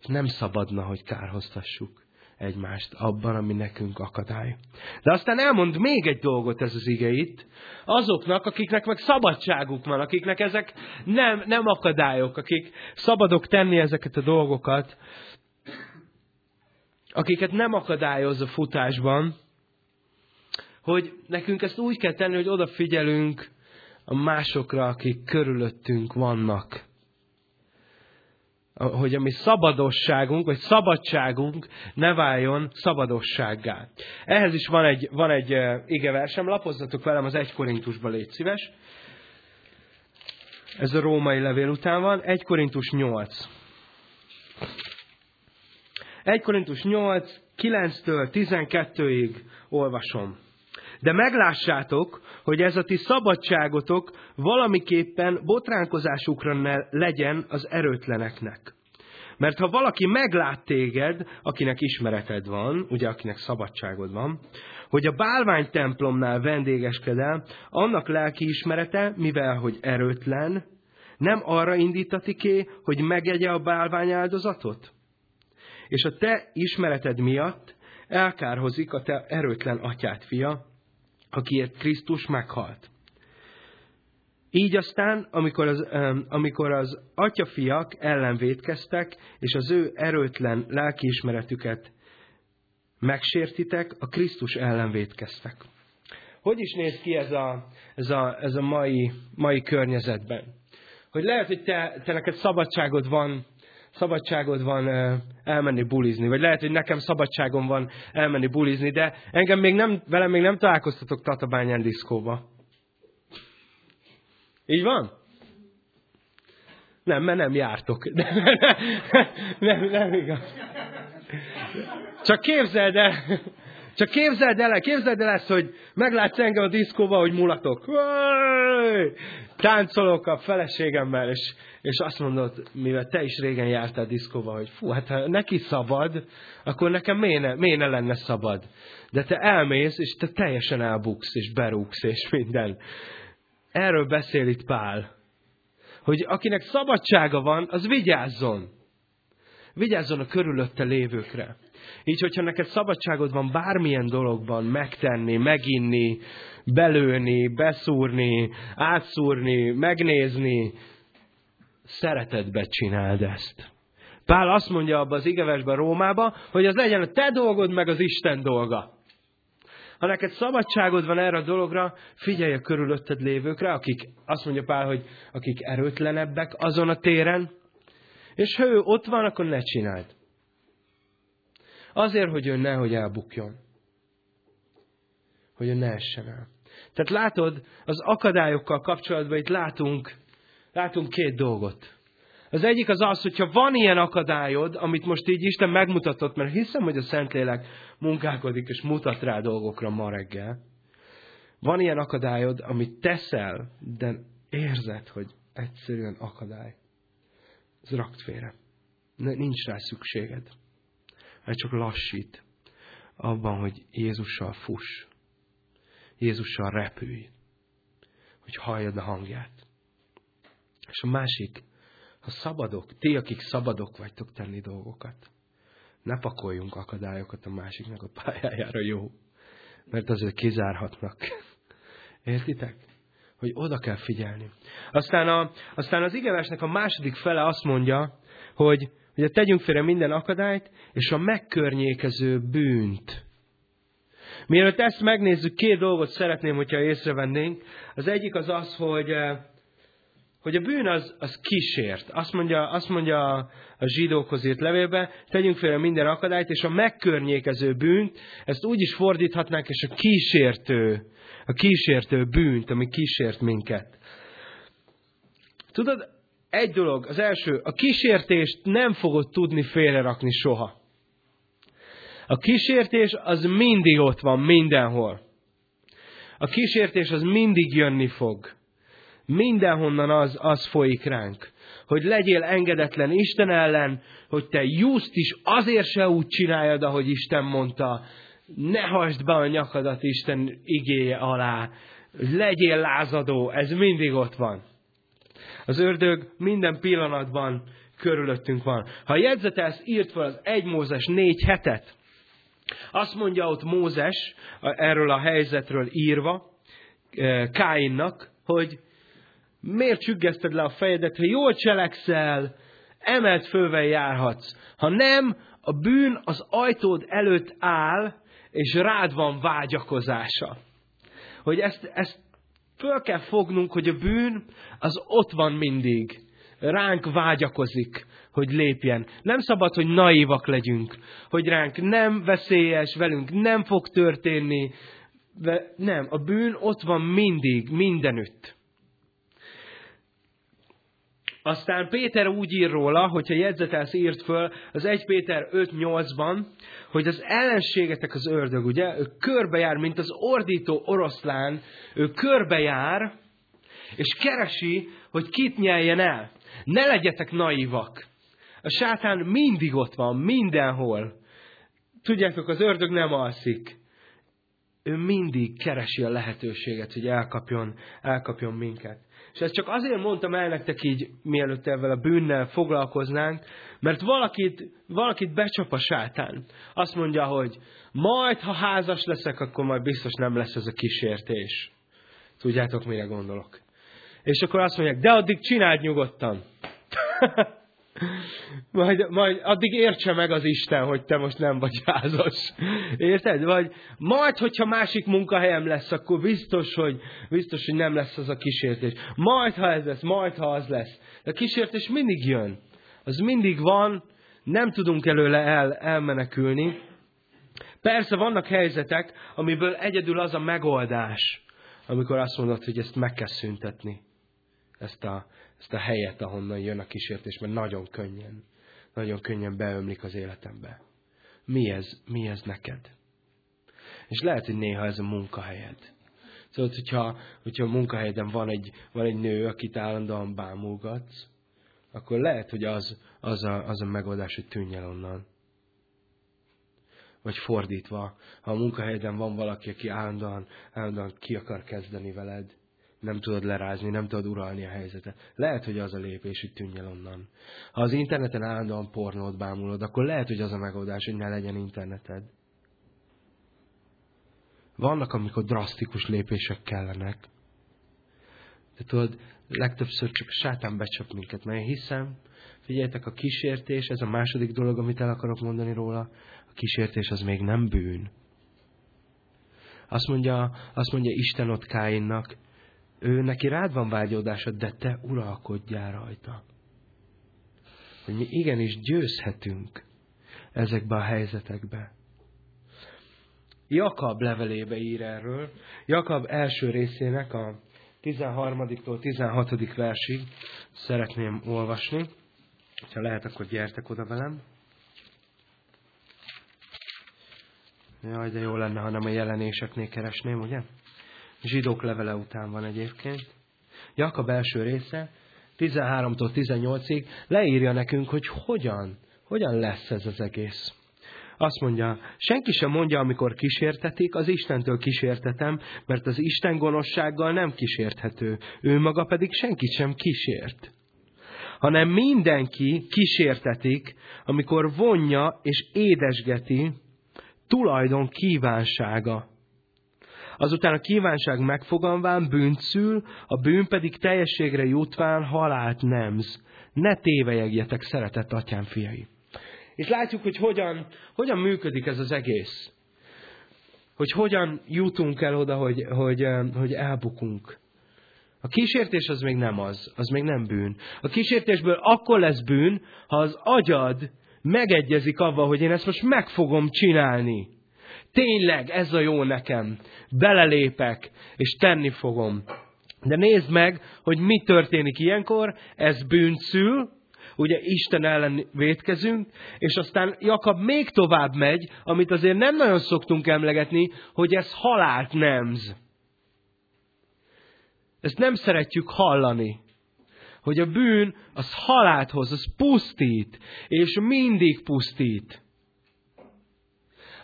És nem szabadna, hogy kárhoztassuk egymást abban, ami nekünk akadály. De aztán elmond még egy dolgot ez az ige itt, azoknak, akiknek meg szabadságuk van, akiknek ezek nem, nem akadályok, akik szabadok tenni ezeket a dolgokat, akiket nem akadályoz a futásban, hogy nekünk ezt úgy kell tenni, hogy odafigyelünk a másokra, akik körülöttünk vannak. Hogy a mi szabadosságunk, vagy szabadságunk ne váljon szabadossággá. Ehhez is van egy, van egy igeversem, lapozzatok velem az 1 Korintusba, légy szíves. Ez a római levél után van, 1 Korintus 8. 1 Korintus 8, 9-től 12-ig olvasom. De meglássátok, hogy ez a ti szabadságotok valamiképpen botránkozásukra ne legyen az erőtleneknek. Mert ha valaki meglát téged, akinek ismereted van, ugye akinek szabadságod van, hogy a bálvány templomnál vendégeskedel, annak lelki ismerete, mivel hogy erőtlen, nem arra indítati ki, hogy megegye a bálvány áldozatot? És a te ismereted miatt elkárhozik a te erőtlen atyát fia, akiért Krisztus meghalt. Így aztán, amikor az, amikor az atyafiak ellen védkeztek, és az ő erőtlen lelkiismeretüket megsértitek, a Krisztus ellen védkeztek. Hogy is néz ki ez a, ez a, ez a mai, mai környezetben? Hogy lehet, hogy te, te neked szabadságod van szabadságod van elmenni bulizni, vagy lehet, hogy nekem szabadságom van elmenni bulizni, de engem még nem, velem még nem találkoztatok Tatabányán diszkóba. Így van? Nem, mert nem jártok. Nem, nem, nem igaz. Csak képzeld el, csak képzeld el, képzeld el ezt, hogy meglátsz engem a diszkóba, hogy mulatok. Táncolok a feleségemmel, és és azt mondod, mivel te is régen jártál diszkóba, hogy fú, hát ha neki szabad, akkor nekem miért ne, lenne szabad? De te elmész, és te teljesen elbuksz, és berúgsz, és minden. Erről beszél itt Pál. Hogy akinek szabadsága van, az vigyázzon. Vigyázzon a körülötte lévőkre. Így, hogyha neked szabadságod van bármilyen dologban megtenni, meginni, belőni, beszúrni, átszúrni, megnézni, szeretetbe csináld ezt. Pál azt mondja abban az igevesben Rómába, hogy az legyen a te dolgod, meg az Isten dolga. Ha neked szabadságod van erre a dologra, figyelj a körülötted lévőkre, akik, azt mondja Pál, hogy akik erőtlenebbek azon a téren, és ha ő ott van, akkor ne csináld. Azért, hogy ő nehogy elbukjon. Hogy ő ne essen el. Tehát látod, az akadályokkal kapcsolatban itt látunk látunk két dolgot. Az egyik az az, hogyha van ilyen akadályod, amit most így Isten megmutatott, mert hiszem, hogy a Szentlélek munkálkodik és mutat rá dolgokra ma reggel. Van ilyen akadályod, amit teszel, de érzed, hogy egyszerűen akadály. Ez rakt félre. Nincs rá szükséged. Mert csak lassít abban, hogy Jézussal fuss. Jézussal repülj. Hogy halljad a hangját. És a másik, ha szabadok, ti, akik szabadok vagytok tenni dolgokat, ne pakoljunk akadályokat a másiknak a pályájára, jó? Mert azért kizárhatnak. Értitek? Hogy oda kell figyelni. Aztán, a, aztán az igevesnek a második fele azt mondja, hogy ugye tegyünk félre minden akadályt, és a megkörnyékező bűnt. Mielőtt ezt megnézzük, két dolgot szeretném, hogyha észrevennénk. Az egyik az az, hogy eh, hogy a bűn az, az kísért. Azt mondja, azt mondja a zsidókhoz írt levélbe, tegyünk félre minden akadályt, és a megkörnyékező bűnt, ezt úgy is fordíthatnánk, és a kísértő, a kísértő bűnt, ami kísért minket. Tudod, egy dolog, az első, a kísértést nem fogod tudni félrerakni soha. A kísértés az mindig ott van, mindenhol. A kísértés az mindig jönni fog. Mindenhonnan az, az folyik ránk, hogy legyél engedetlen Isten ellen, hogy te just is azért se úgy csináljad, ahogy Isten mondta, ne hasd be a nyakadat Isten igéje alá, legyél lázadó, ez mindig ott van. Az ördög minden pillanatban körülöttünk van. Ha jegyzetelsz, írt fel az 1 Mózes 4 hetet. Azt mondja ott Mózes, erről a helyzetről írva, eh, Káinnak, hogy Miért csüggeszted le a fejedet? Ha jól cselekszel, emelt fölvel járhatsz. Ha nem, a bűn az ajtód előtt áll, és rád van vágyakozása. hogy ezt, ezt föl kell fognunk, hogy a bűn az ott van mindig. Ránk vágyakozik, hogy lépjen. Nem szabad, hogy naívak legyünk, hogy ránk nem veszélyes, velünk nem fog történni. Nem, a bűn ott van mindig, mindenütt. Aztán Péter úgy ír róla, hogyha jegyzetelsz írt föl az 1 Péter 5.8-ban, hogy az ellenségetek az ördög, ugye? Ő körbejár, mint az ordító oroszlán, ő körbejár, és keresi, hogy kit nyeljen el. Ne legyetek naivak. A sátán mindig ott van, mindenhol. Tudjátok, az ördög nem alszik. Ő mindig keresi a lehetőséget, hogy elkapjon, elkapjon minket. És ezt csak azért mondtam el nektek így, mielőtt ezzel a bűnnel foglalkoznánk, mert valakit, valakit becsap a sátán. Azt mondja, hogy majd, ha házas leszek, akkor majd biztos nem lesz ez a kísértés. Tudjátok, mire gondolok. És akkor azt mondják, de addig csináld nyugodtan. Majd, majd addig értse meg az Isten, hogy te most nem vagy házas. Érted? Vagy majd, hogyha másik munkahelyem lesz, akkor biztos, hogy, biztos, hogy nem lesz az a kísértés. Majd, ha ez lesz, majd, ha az lesz. De a kísértés mindig jön. Az mindig van, nem tudunk előle el, elmenekülni. Persze vannak helyzetek, amiből egyedül az a megoldás, amikor azt mondod, hogy ezt meg kell szüntetni. Ezt a, ezt a helyet, ahonnan jön a kísértés, mert nagyon könnyen, nagyon könnyen beömlik az életembe. Mi ez, mi ez neked? És lehet, hogy néha ez a munkahelyed. Szóval, hogyha, hogyha a munkahelyeden van egy, van egy nő, akit állandóan bámulgatsz, akkor lehet, hogy az, az, a, az a megoldás, hogy tűnj el onnan. Vagy fordítva, ha a munkahelyeden van valaki, aki állandóan, állandóan ki akar kezdeni veled, nem tudod lerázni, nem tudod uralni a helyzetet. Lehet, hogy az a lépés, hogy tűnj el onnan. Ha az interneten állandóan pornót bámulod, akkor lehet, hogy az a megoldás, hogy ne legyen interneted. Vannak, amikor drasztikus lépések kellenek. De tudod, legtöbbször csak sátán becsap minket, mert én hiszem, figyeljetek, a kísértés, ez a második dolog, amit el akarok mondani róla, a kísértés az még nem bűn. Azt mondja, azt mondja Isten ott Káinnak, ő neki rád van vágyódása, de te uralkodjál rajta. Hogy mi igenis győzhetünk ezekbe a helyzetekbe. Jakab levelébe ír erről. Jakab első részének a 13-tól 16. versig szeretném olvasni. Ha lehet, akkor gyertek oda velem. Jaj, de jó lenne, ha nem a jelenéseknél keresném, ugye? Zsidók levele után van egyébként. Jakab első része, 13-tól 18-ig leírja nekünk, hogy hogyan, hogyan lesz ez az egész. Azt mondja, senki sem mondja, amikor kísértetik, az Istentől kísértetem, mert az Isten gonoszsággal nem kísérthető, ő maga pedig senkit sem kísért. Hanem mindenki kísértetik, amikor vonja és édesgeti tulajdon kívánsága Azután a kívánság megfoganván bűnt szül, a bűn pedig teljességre jutván halált nemz. Ne tévejegjetek, szeretett atyám fiai. És látjuk, hogy hogyan, hogyan működik ez az egész. Hogy hogyan jutunk el oda, hogy, hogy, hogy elbukunk. A kísértés az még nem az, az még nem bűn. A kísértésből akkor lesz bűn, ha az agyad megegyezik avval, hogy én ezt most meg fogom csinálni. Tényleg, ez a jó nekem. Belelépek, és tenni fogom. De nézd meg, hogy mi történik ilyenkor. Ez bűncül, ugye Isten ellen vétkezünk, és aztán Jakab még tovább megy, amit azért nem nagyon szoktunk emlegetni, hogy ez halált nemz. Ezt nem szeretjük hallani. Hogy a bűn az halált hoz, az pusztít, és mindig pusztít.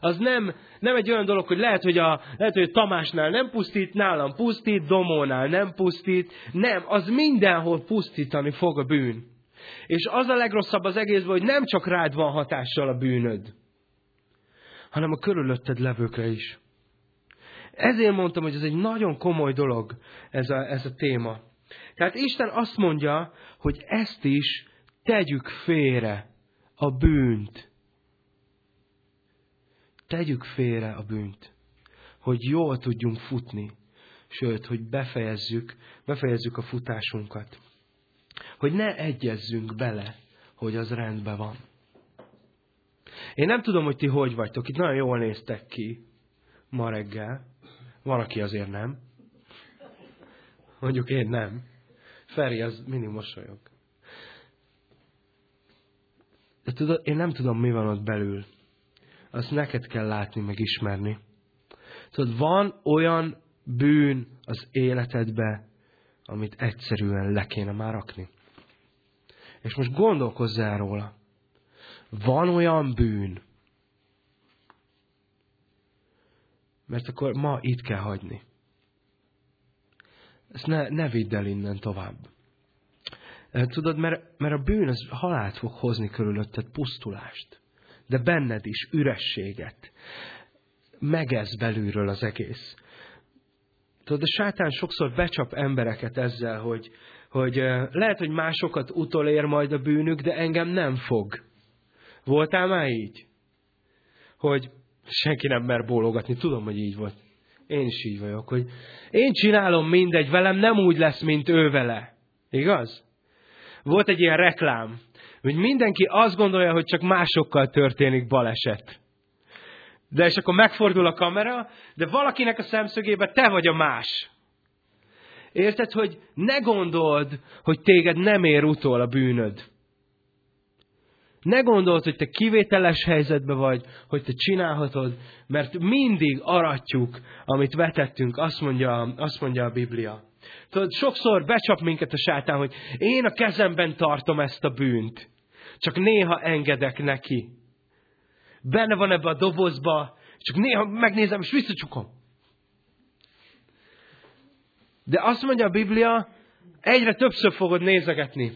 Az nem, nem egy olyan dolog, hogy lehet, hogy a, lehet, hogy Tamásnál nem pusztít, nálam pusztít, Domónál nem pusztít. Nem, az mindenhol pusztítani fog a bűn. És az a legrosszabb az egészben, hogy nem csak rád van hatással a bűnöd, hanem a körülötted levőkre is. Ezért mondtam, hogy ez egy nagyon komoly dolog, ez a, ez a téma. Tehát Isten azt mondja, hogy ezt is tegyük félre, a bűnt tegyük félre a bűnt, hogy jól tudjunk futni, sőt, hogy befejezzük, befejezzük a futásunkat. Hogy ne egyezzünk bele, hogy az rendben van. Én nem tudom, hogy ti hogy vagytok. Itt nagyon jól néztek ki ma reggel. Van, aki azért nem. Mondjuk én nem. Feri az mindig mosolyog. De tudod, én nem tudom, mi van ott belül. Azt neked kell látni, meg ismerni. Tudod, van olyan bűn az életedbe, amit egyszerűen le kéne már rakni. És most gondolkozzál róla. Van olyan bűn, mert akkor ma itt kell hagyni. Ezt ne, ne vidd el innen tovább. Tudod, mert, mert a bűn az halált fog hozni körülötted, pusztulást. De benned is ürességet. Megez belülről az egész. Tudod, a sátán sokszor becsap embereket ezzel, hogy, hogy lehet, hogy másokat utolér majd a bűnük, de engem nem fog. Voltál már így? Hogy senki nem mer bólogatni. Tudom, hogy így volt. Én is így vagyok, hogy én csinálom mindegy, velem nem úgy lesz, mint ő vele. Igaz? Volt egy ilyen reklám, hogy mindenki azt gondolja, hogy csak másokkal történik baleset. De és akkor megfordul a kamera, de valakinek a szemszögébe te vagy a más. Érted, hogy ne gondold, hogy téged nem ér utol a bűnöd. Ne gondold, hogy te kivételes helyzetben vagy, hogy te csinálhatod, mert mindig aratjuk, amit vetettünk, azt mondja, azt mondja a Biblia. Tudod, sokszor becsap minket a sátán, hogy én a kezemben tartom ezt a bűnt. Csak néha engedek neki. Benne van ebbe a dobozba, csak néha megnézem, és visszacsukom. De azt mondja a Biblia, egyre többször fogod nézegetni.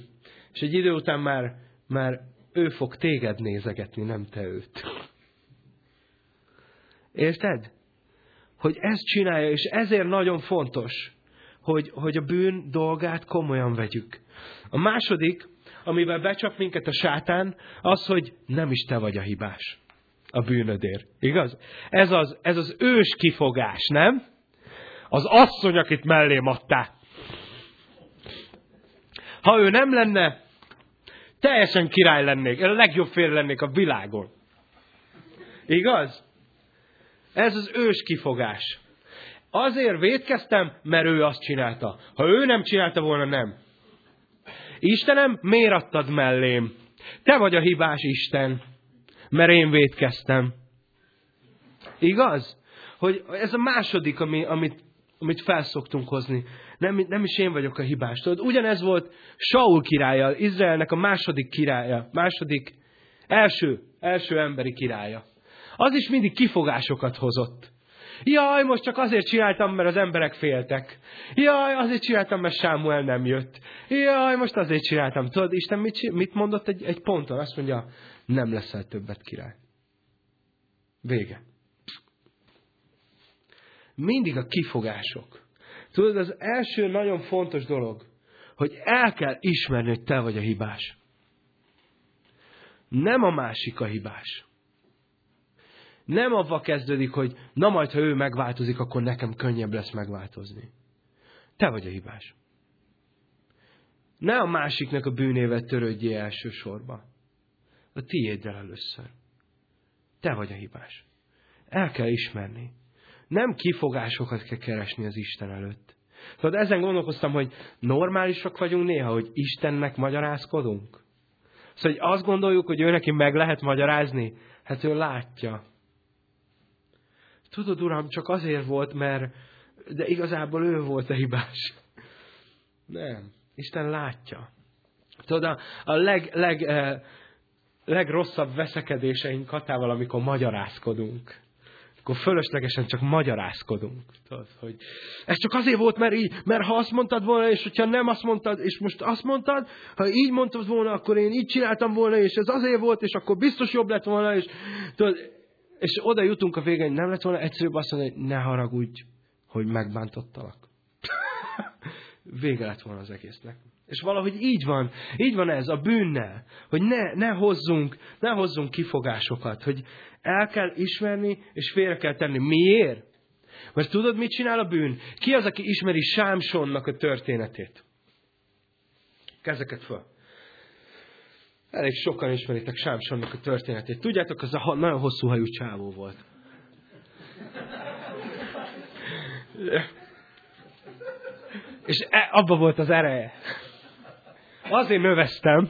És egy idő után már, már ő fog téged nézegetni, nem te őt. Érted? Hogy ezt csinálja, és ezért nagyon fontos, hogy, hogy a bűn dolgát komolyan vegyük. A második, amivel becsap minket a sátán, az, hogy nem is te vagy a hibás a bűnödért. Igaz? Ez az, ez az ős kifogás, nem? Az asszony, akit mellém adtál. Ha ő nem lenne, teljesen király lennék, a legjobb férj lennék a világon. Igaz? Ez az ős kifogás. Azért védkeztem, mert ő azt csinálta. Ha ő nem csinálta volna, nem. Istenem, miért adtad mellém? Te vagy a hibás Isten, mert én védkeztem. Igaz? Hogy ez a második, ami, amit, amit felszoktunk hozni. Nem, nem is én vagyok a hibás. Tudod, ugyanez volt Saul királya, Izraelnek a második királya, második, első, első emberi királya. Az is mindig kifogásokat hozott. Jaj, most csak azért csináltam, mert az emberek féltek. Jaj, azért csináltam, mert Sámuel nem jött. Jaj, most azért csináltam. Tudod, Isten mit, mit mondott egy, egy ponton? Azt mondja, nem leszel többet király. Vége. Mindig a kifogások. Tudod, az első nagyon fontos dolog, hogy el kell ismerni, hogy te vagy a hibás. Nem a másik a hibás. Nem avval kezdődik, hogy na majd, ha ő megváltozik, akkor nekem könnyebb lesz megváltozni. Te vagy a hibás. Ne a másiknak a bűnével törődjél elsősorban. A tiéddel először. Te vagy a hibás. El kell ismerni. Nem kifogásokat kell keresni az Isten előtt. Tudod, ezen gondolkoztam, hogy normálisak vagyunk néha, hogy Istennek magyarázkodunk. Szóval, hogy azt gondoljuk, hogy ő neki meg lehet magyarázni, hát ő látja. Tudod, Uram, csak azért volt, mert de igazából ő volt a hibás. Nem. Isten látja. Tudod, a, a leg, leg, eh, legrosszabb veszekedéseink katával, amikor magyarázkodunk. Akkor fölöslegesen csak magyarázkodunk. Tudod, hogy ez csak azért volt, mert így, mert ha azt mondtad volna, és hogyha nem azt mondtad, és most azt mondtad, ha így mondtad volna, akkor én így csináltam volna, és ez azért volt, és akkor biztos jobb lett volna, és tudod, és oda jutunk a végén, nem lett volna egyszerűbb azt mondani, hogy ne haragudj, hogy megbántottalak. Vége lett volna az egésznek. És valahogy így van, így van ez a bűnnel, hogy ne, ne, hozzunk, ne hozzunk kifogásokat, hogy el kell ismerni, és félre kell tenni. Miért? Mert tudod, mit csinál a bűn? Ki az, aki ismeri Sámsonnak a történetét? Kezeket föl. Elég sokan ismeritek Sámsonnak a történetét. Tudjátok, az a nagyon hosszú hajú csávó volt. És e, abba volt az ereje. Azért növeztem.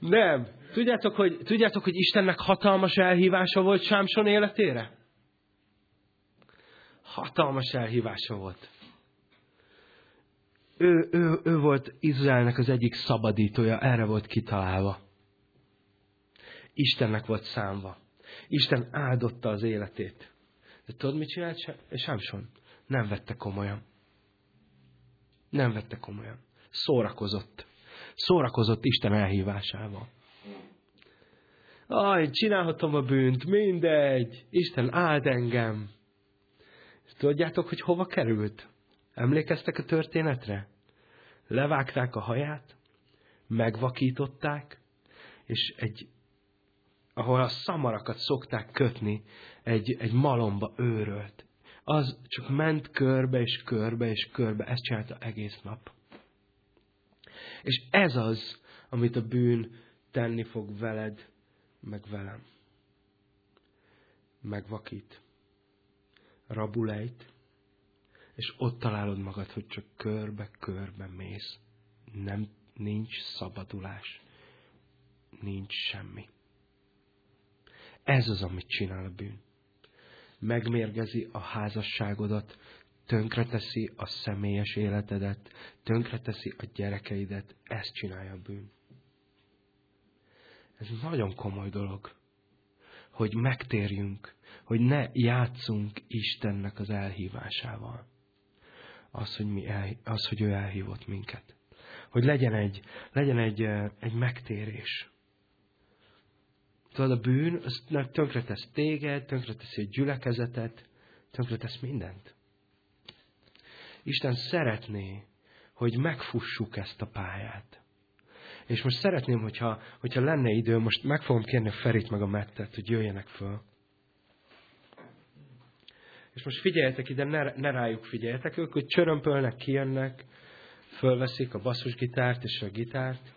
Nem. Tudjátok hogy, tudjátok, hogy Istennek hatalmas elhívása volt Sámson életére? Hatalmas elhívása volt. Ő, ő, ő volt Izraelnek az egyik szabadítója, erre volt kitalálva. Istennek volt számva. Isten áldotta az életét. De tudod, mit csinált Sámson? Nem vette komolyan. Nem vette komolyan. Szórakozott. Szórakozott Isten elhívásával. Aj, csinálhatom a bűnt, mindegy. Isten áld engem. Tudjátok, hogy hova került? Emlékeztek a történetre? Levágták a haját, megvakították, és egy, ahol a szamarakat szokták kötni, egy, egy malomba őrölt. Az csak ment körbe és körbe és körbe, ezt csinálta egész nap. És ez az, amit a bűn tenni fog veled, meg velem. Megvakít. Rabulejt. És ott találod magad, hogy csak körbe-körbe mész. Nem, nincs szabadulás. Nincs semmi. Ez az, amit csinál a bűn. Megmérgezi a házasságodat, tönkreteszi a személyes életedet, tönkreteszi a gyerekeidet, ezt csinálja a bűn. Ez nagyon komoly dolog, hogy megtérjünk, hogy ne játszunk Istennek az elhívásával. Az, hogy, mi el, az, hogy ő elhívott minket. Hogy legyen egy, legyen egy, egy megtérés. Tudod, a bűn, az tönkretesz téged, tönkreteszi a gyülekezetet, tönkretesz mindent. Isten szeretné, hogy megfussuk ezt a pályát. És most szeretném, hogyha, hogyha lenne idő, most meg fogom kérni a Ferit meg a Mettet, hogy jöjjenek föl. És most figyeljetek ide, ne, ne rájuk figyeljetek, ők hogy csörömpölnek, kijönnek, fölveszik a basszusgitárt és a gitárt.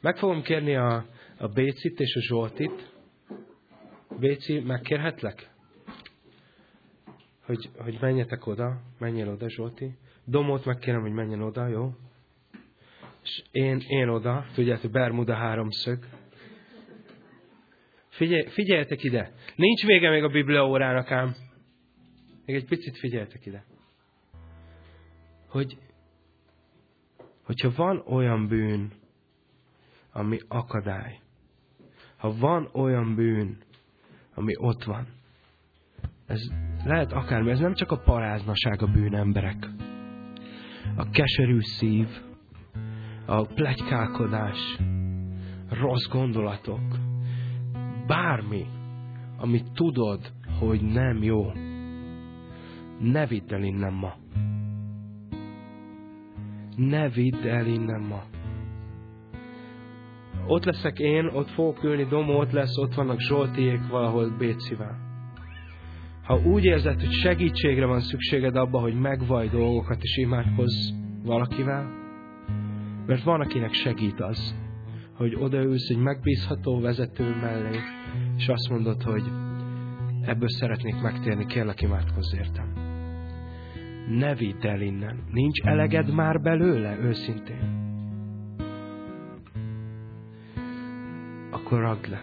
Meg fogom kérni a, a Bécit és a Zsoltit. Béci, megkérhetlek? Hogy, hogy menjetek oda, menjél oda, Zsolti. Domót megkérem, hogy menjen oda, jó? És én, én oda, tudjátok, Bermuda háromszög. Figyelj, figyeljetek ide. Nincs vége még a Biblia órának ám. Még egy picit figyeljetek ide. Hogy, hogyha van olyan bűn, ami akadály, ha van olyan bűn, ami ott van, ez lehet akármi, ez nem csak a paráznaság a bűn emberek. A keserű szív, a plegykálkodás, rossz gondolatok, bármi, amit tudod, hogy nem jó, ne vidd el innen ma. Ne vidd el innen ma. Ott leszek én, ott fogok ülni, Domó ott lesz, ott vannak Zsoltiék valahol Bécivel. Ha úgy érzed, hogy segítségre van szükséged abba, hogy megvaj dolgokat és imádkozz valakivel, mert van, akinek segít az, hogy odaülsz egy megbízható vezető mellé, és azt mondod, hogy ebből szeretnék megtérni, kérlek imádkozz értem. Ne vidd el innen. Nincs eleged már belőle, őszintén. Akkor ragd le.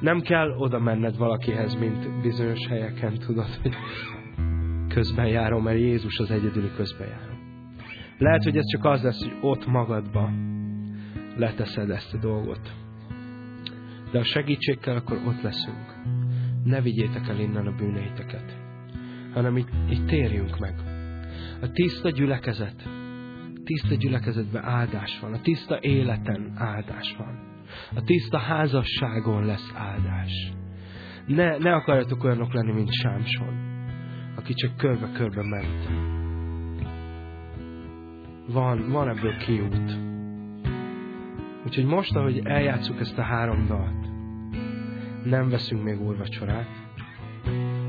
Nem kell oda menned valakihez, mint bizonyos helyeken, tudod, hogy közben járom, mert Jézus az egyedüli közben járó. Lehet, hogy ez csak az lesz, hogy ott magadba leteszed ezt a dolgot. De a segítségkel akkor ott leszünk. Ne vigyétek el innen a bűneiteket, hanem itt, itt térjünk meg. A tiszta gyülekezet, tiszta gyülekezetben áldás van, a tiszta életen áldás van. A tiszta házasságon lesz áldás. Ne, ne akarjatok olyanok lenni, mint Sámson, aki csak körbe-körbe ment. Van, van ebből kiút. Úgyhogy most, ahogy eljátszuk ezt a három dalt, nem veszünk még úrvacsorát,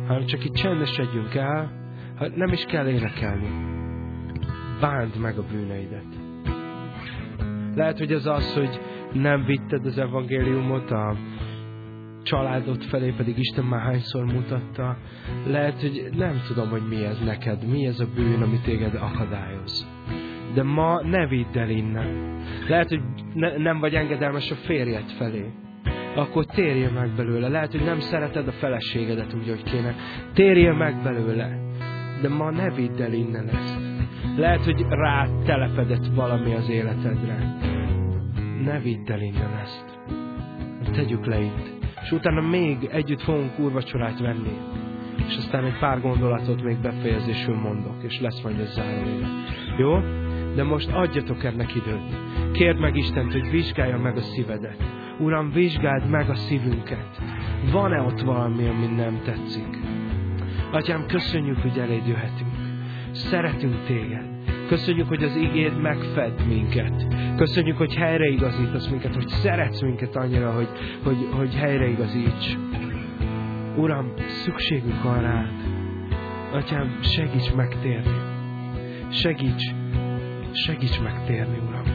hanem csak itt csendesedjünk el, ha nem is kell énekelni. Bánd meg a bűneidet. Lehet, hogy ez az, hogy nem vitted az evangéliumot a családot felé, pedig Isten már hányszor mutatta. Lehet, hogy nem tudom, hogy mi ez neked, mi ez a bűn, ami téged akadályoz. De ma ne vidd el innen. Lehet, hogy ne, nem vagy engedelmes a férjed felé. Akkor térjél meg belőle. Lehet, hogy nem szereted a feleségedet úgy, hogy kéne. Térjél meg belőle. De ma ne vidd el innen ezt. Lehet, hogy rá telepedett valami az életedre. Ne vidd el innen ezt. Tegyük le itt. És utána még együtt fogunk úrvacsorát venni. És aztán egy pár gondolatot még befejezésül mondok, és lesz majd a záróélet. Jó? De most adjatok ennek időt. Kérd meg Istent, hogy vizsgálja meg a szívedet. Uram, vizsgáld meg a szívünket. Van-e ott valami, ami nem tetszik? Atyám, köszönjük, hogy eléd jöhetünk. Szeretünk téged. Köszönjük, hogy az igéd megfed minket. Köszönjük, hogy helyreigazítasz minket, hogy szeretsz minket annyira, hogy, hogy, hogy helyreigazíts. Uram, szükségünk van rád. Atyám, segíts megtérni. Segíts, segíts megtérni, Uram.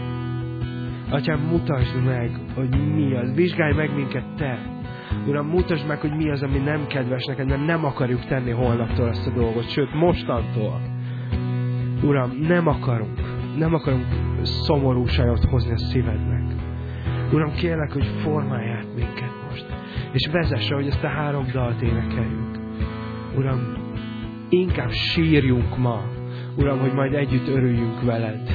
Atyám, mutasd meg, hogy mi az. Vizsgálj meg minket Te. Uram, mutasd meg, hogy mi az, ami nem kedves neked, mert nem akarjuk tenni holnaptól ezt a dolgot, sőt, mostantól. Uram, nem akarunk, nem akarunk szomorúságot hozni a szívednek. Uram, kérlek, hogy formálj át minket most, és vezesse, hogy ezt a három dalt énekeljük. Uram, inkább sírjunk ma, Uram, hogy majd együtt örüljünk veled.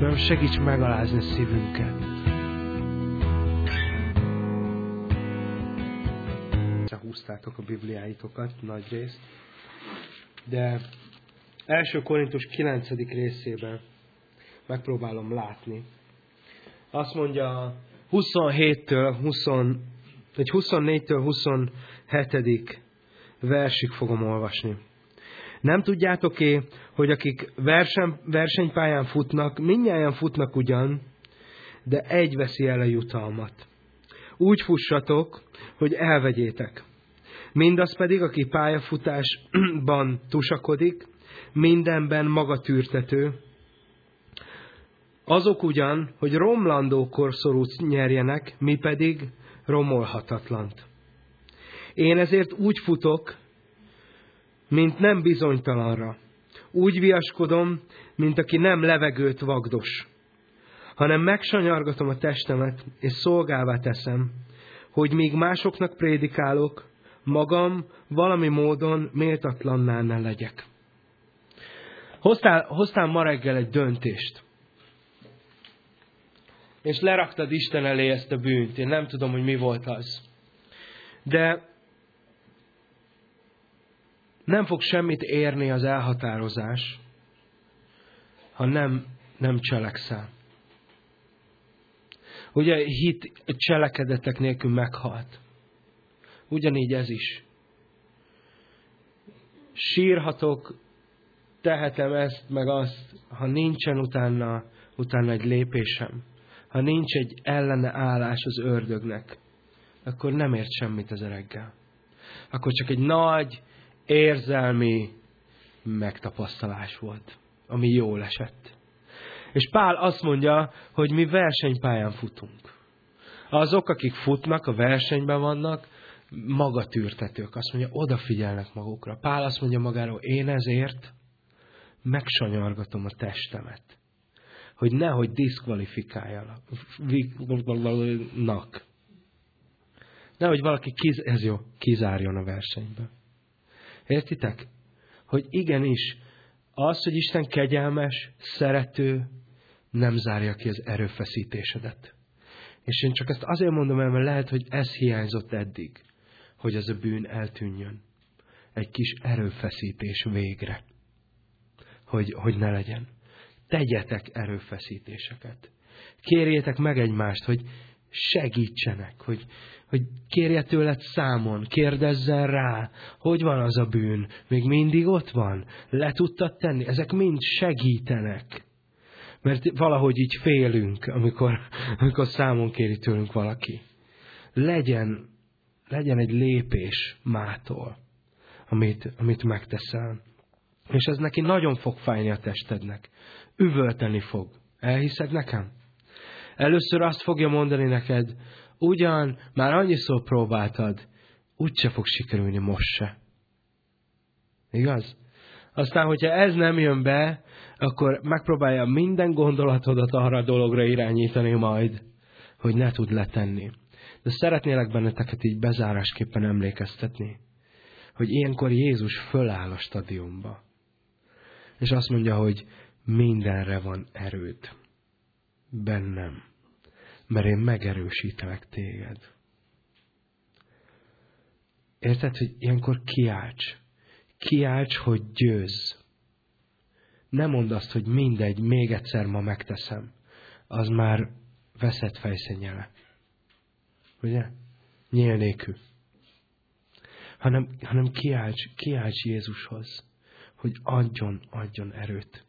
Uram, segíts megalázni szívünket. Húztátok a Bibliáitokat nagy részt, de első Korintus 9. részében megpróbálom látni. Azt mondja 27-től 20, vagy 24-től 27. versig fogom olvasni. Nem tudjátok-é, hogy akik versen, versenypályán futnak, mindnyáján futnak ugyan, de egy veszi el a jutalmat. Úgy fussatok, hogy elvegyétek. Mindaz pedig, aki pályafutásban tusakodik, mindenben maga tűrtető, azok ugyan, hogy romlandó korszorút nyerjenek, mi pedig romolhatatlant. Én ezért úgy futok, mint nem bizonytalanra. Úgy viaskodom, mint aki nem levegőt vagdos, hanem megsanyargatom a testemet, és szolgálvá teszem, hogy míg másoknak prédikálok, magam valami módon méltatlanná ne legyek. Hoztál, hoztál ma reggel egy döntést. És leraktad Isten elé ezt a bűnt. Én nem tudom, hogy mi volt az. De nem fog semmit érni az elhatározás, ha nem, nem cselekszel. Ugye hit cselekedetek nélkül meghalt. Ugyanígy ez is. Sírhatok, tehetem ezt, meg azt, ha nincsen utána, utána egy lépésem, ha nincs egy ellene állás az ördögnek, akkor nem ért semmit ez a reggel. Akkor csak egy nagy, érzelmi megtapasztalás volt, ami jól esett. És Pál azt mondja, hogy mi versenypályán futunk. Azok, akik futnak, a versenyben vannak, magatűrtetők. Azt mondja, odafigyelnek magukra. Pál azt mondja magáról, én ezért megsanyargatom a testemet. Hogy nehogy diszkvalifikáljanak. Nehogy valaki kiz, ez jó, kizárjon a versenybe. Értitek? Hogy igenis, az, hogy Isten kegyelmes, szerető, nem zárja ki az erőfeszítésedet. És én csak ezt azért mondom el, mert lehet, hogy ez hiányzott eddig, hogy ez a bűn eltűnjön. Egy kis erőfeszítés végre hogy, hogy ne legyen. Tegyetek erőfeszítéseket. Kérjétek meg egymást, hogy segítsenek, hogy, hogy kérje tőled számon, kérdezzen rá, hogy van az a bűn, még mindig ott van, le tudtad tenni, ezek mind segítenek. Mert valahogy így félünk, amikor, amikor számon kéri tőlünk valaki. Legyen, legyen egy lépés mától amit, amit megteszel. És ez neki nagyon fog fájni a testednek. Üvölteni fog. Elhiszed nekem? Először azt fogja mondani neked, ugyan már annyiszor próbáltad, úgyse fog sikerülni most se. Igaz? Aztán, hogyha ez nem jön be, akkor megpróbálja minden gondolatodat arra a dologra irányítani majd, hogy ne tud letenni. De szeretnélek benneteket így bezárásképpen emlékeztetni, hogy ilyenkor Jézus föláll a stadionba. És azt mondja, hogy mindenre van erőd. Bennem. Mert én megerősítelek téged. Érted, hogy ilyenkor kiálts. Kiálts, hogy győzz. Nem mondd azt, hogy mindegy, még egyszer ma megteszem. Az már veszett fejszennyele. Ugye? Nyíl nélkül. Hanem, hanem kiálts, kiálts Jézushoz, hogy adjon, adjon erőt.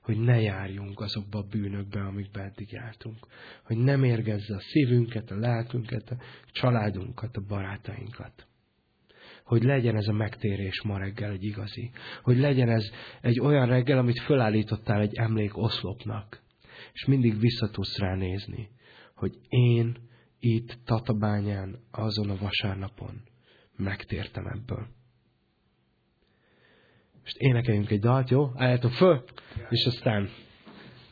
Hogy ne járjunk azokba a bűnökbe, amikbe eddig jártunk. Hogy nem mérgezze a szívünket, a lelkünket, a családunkat, a barátainkat hogy legyen ez a megtérés ma reggel egy igazi. Hogy legyen ez egy olyan reggel, amit fölállítottál egy emlék oszlopnak. És mindig vissza tudsz rá nézni, hogy én itt Tatabányán, azon a vasárnapon megtértem ebből. Most énekeljünk egy dalt, jó? Álljátok föl, és aztán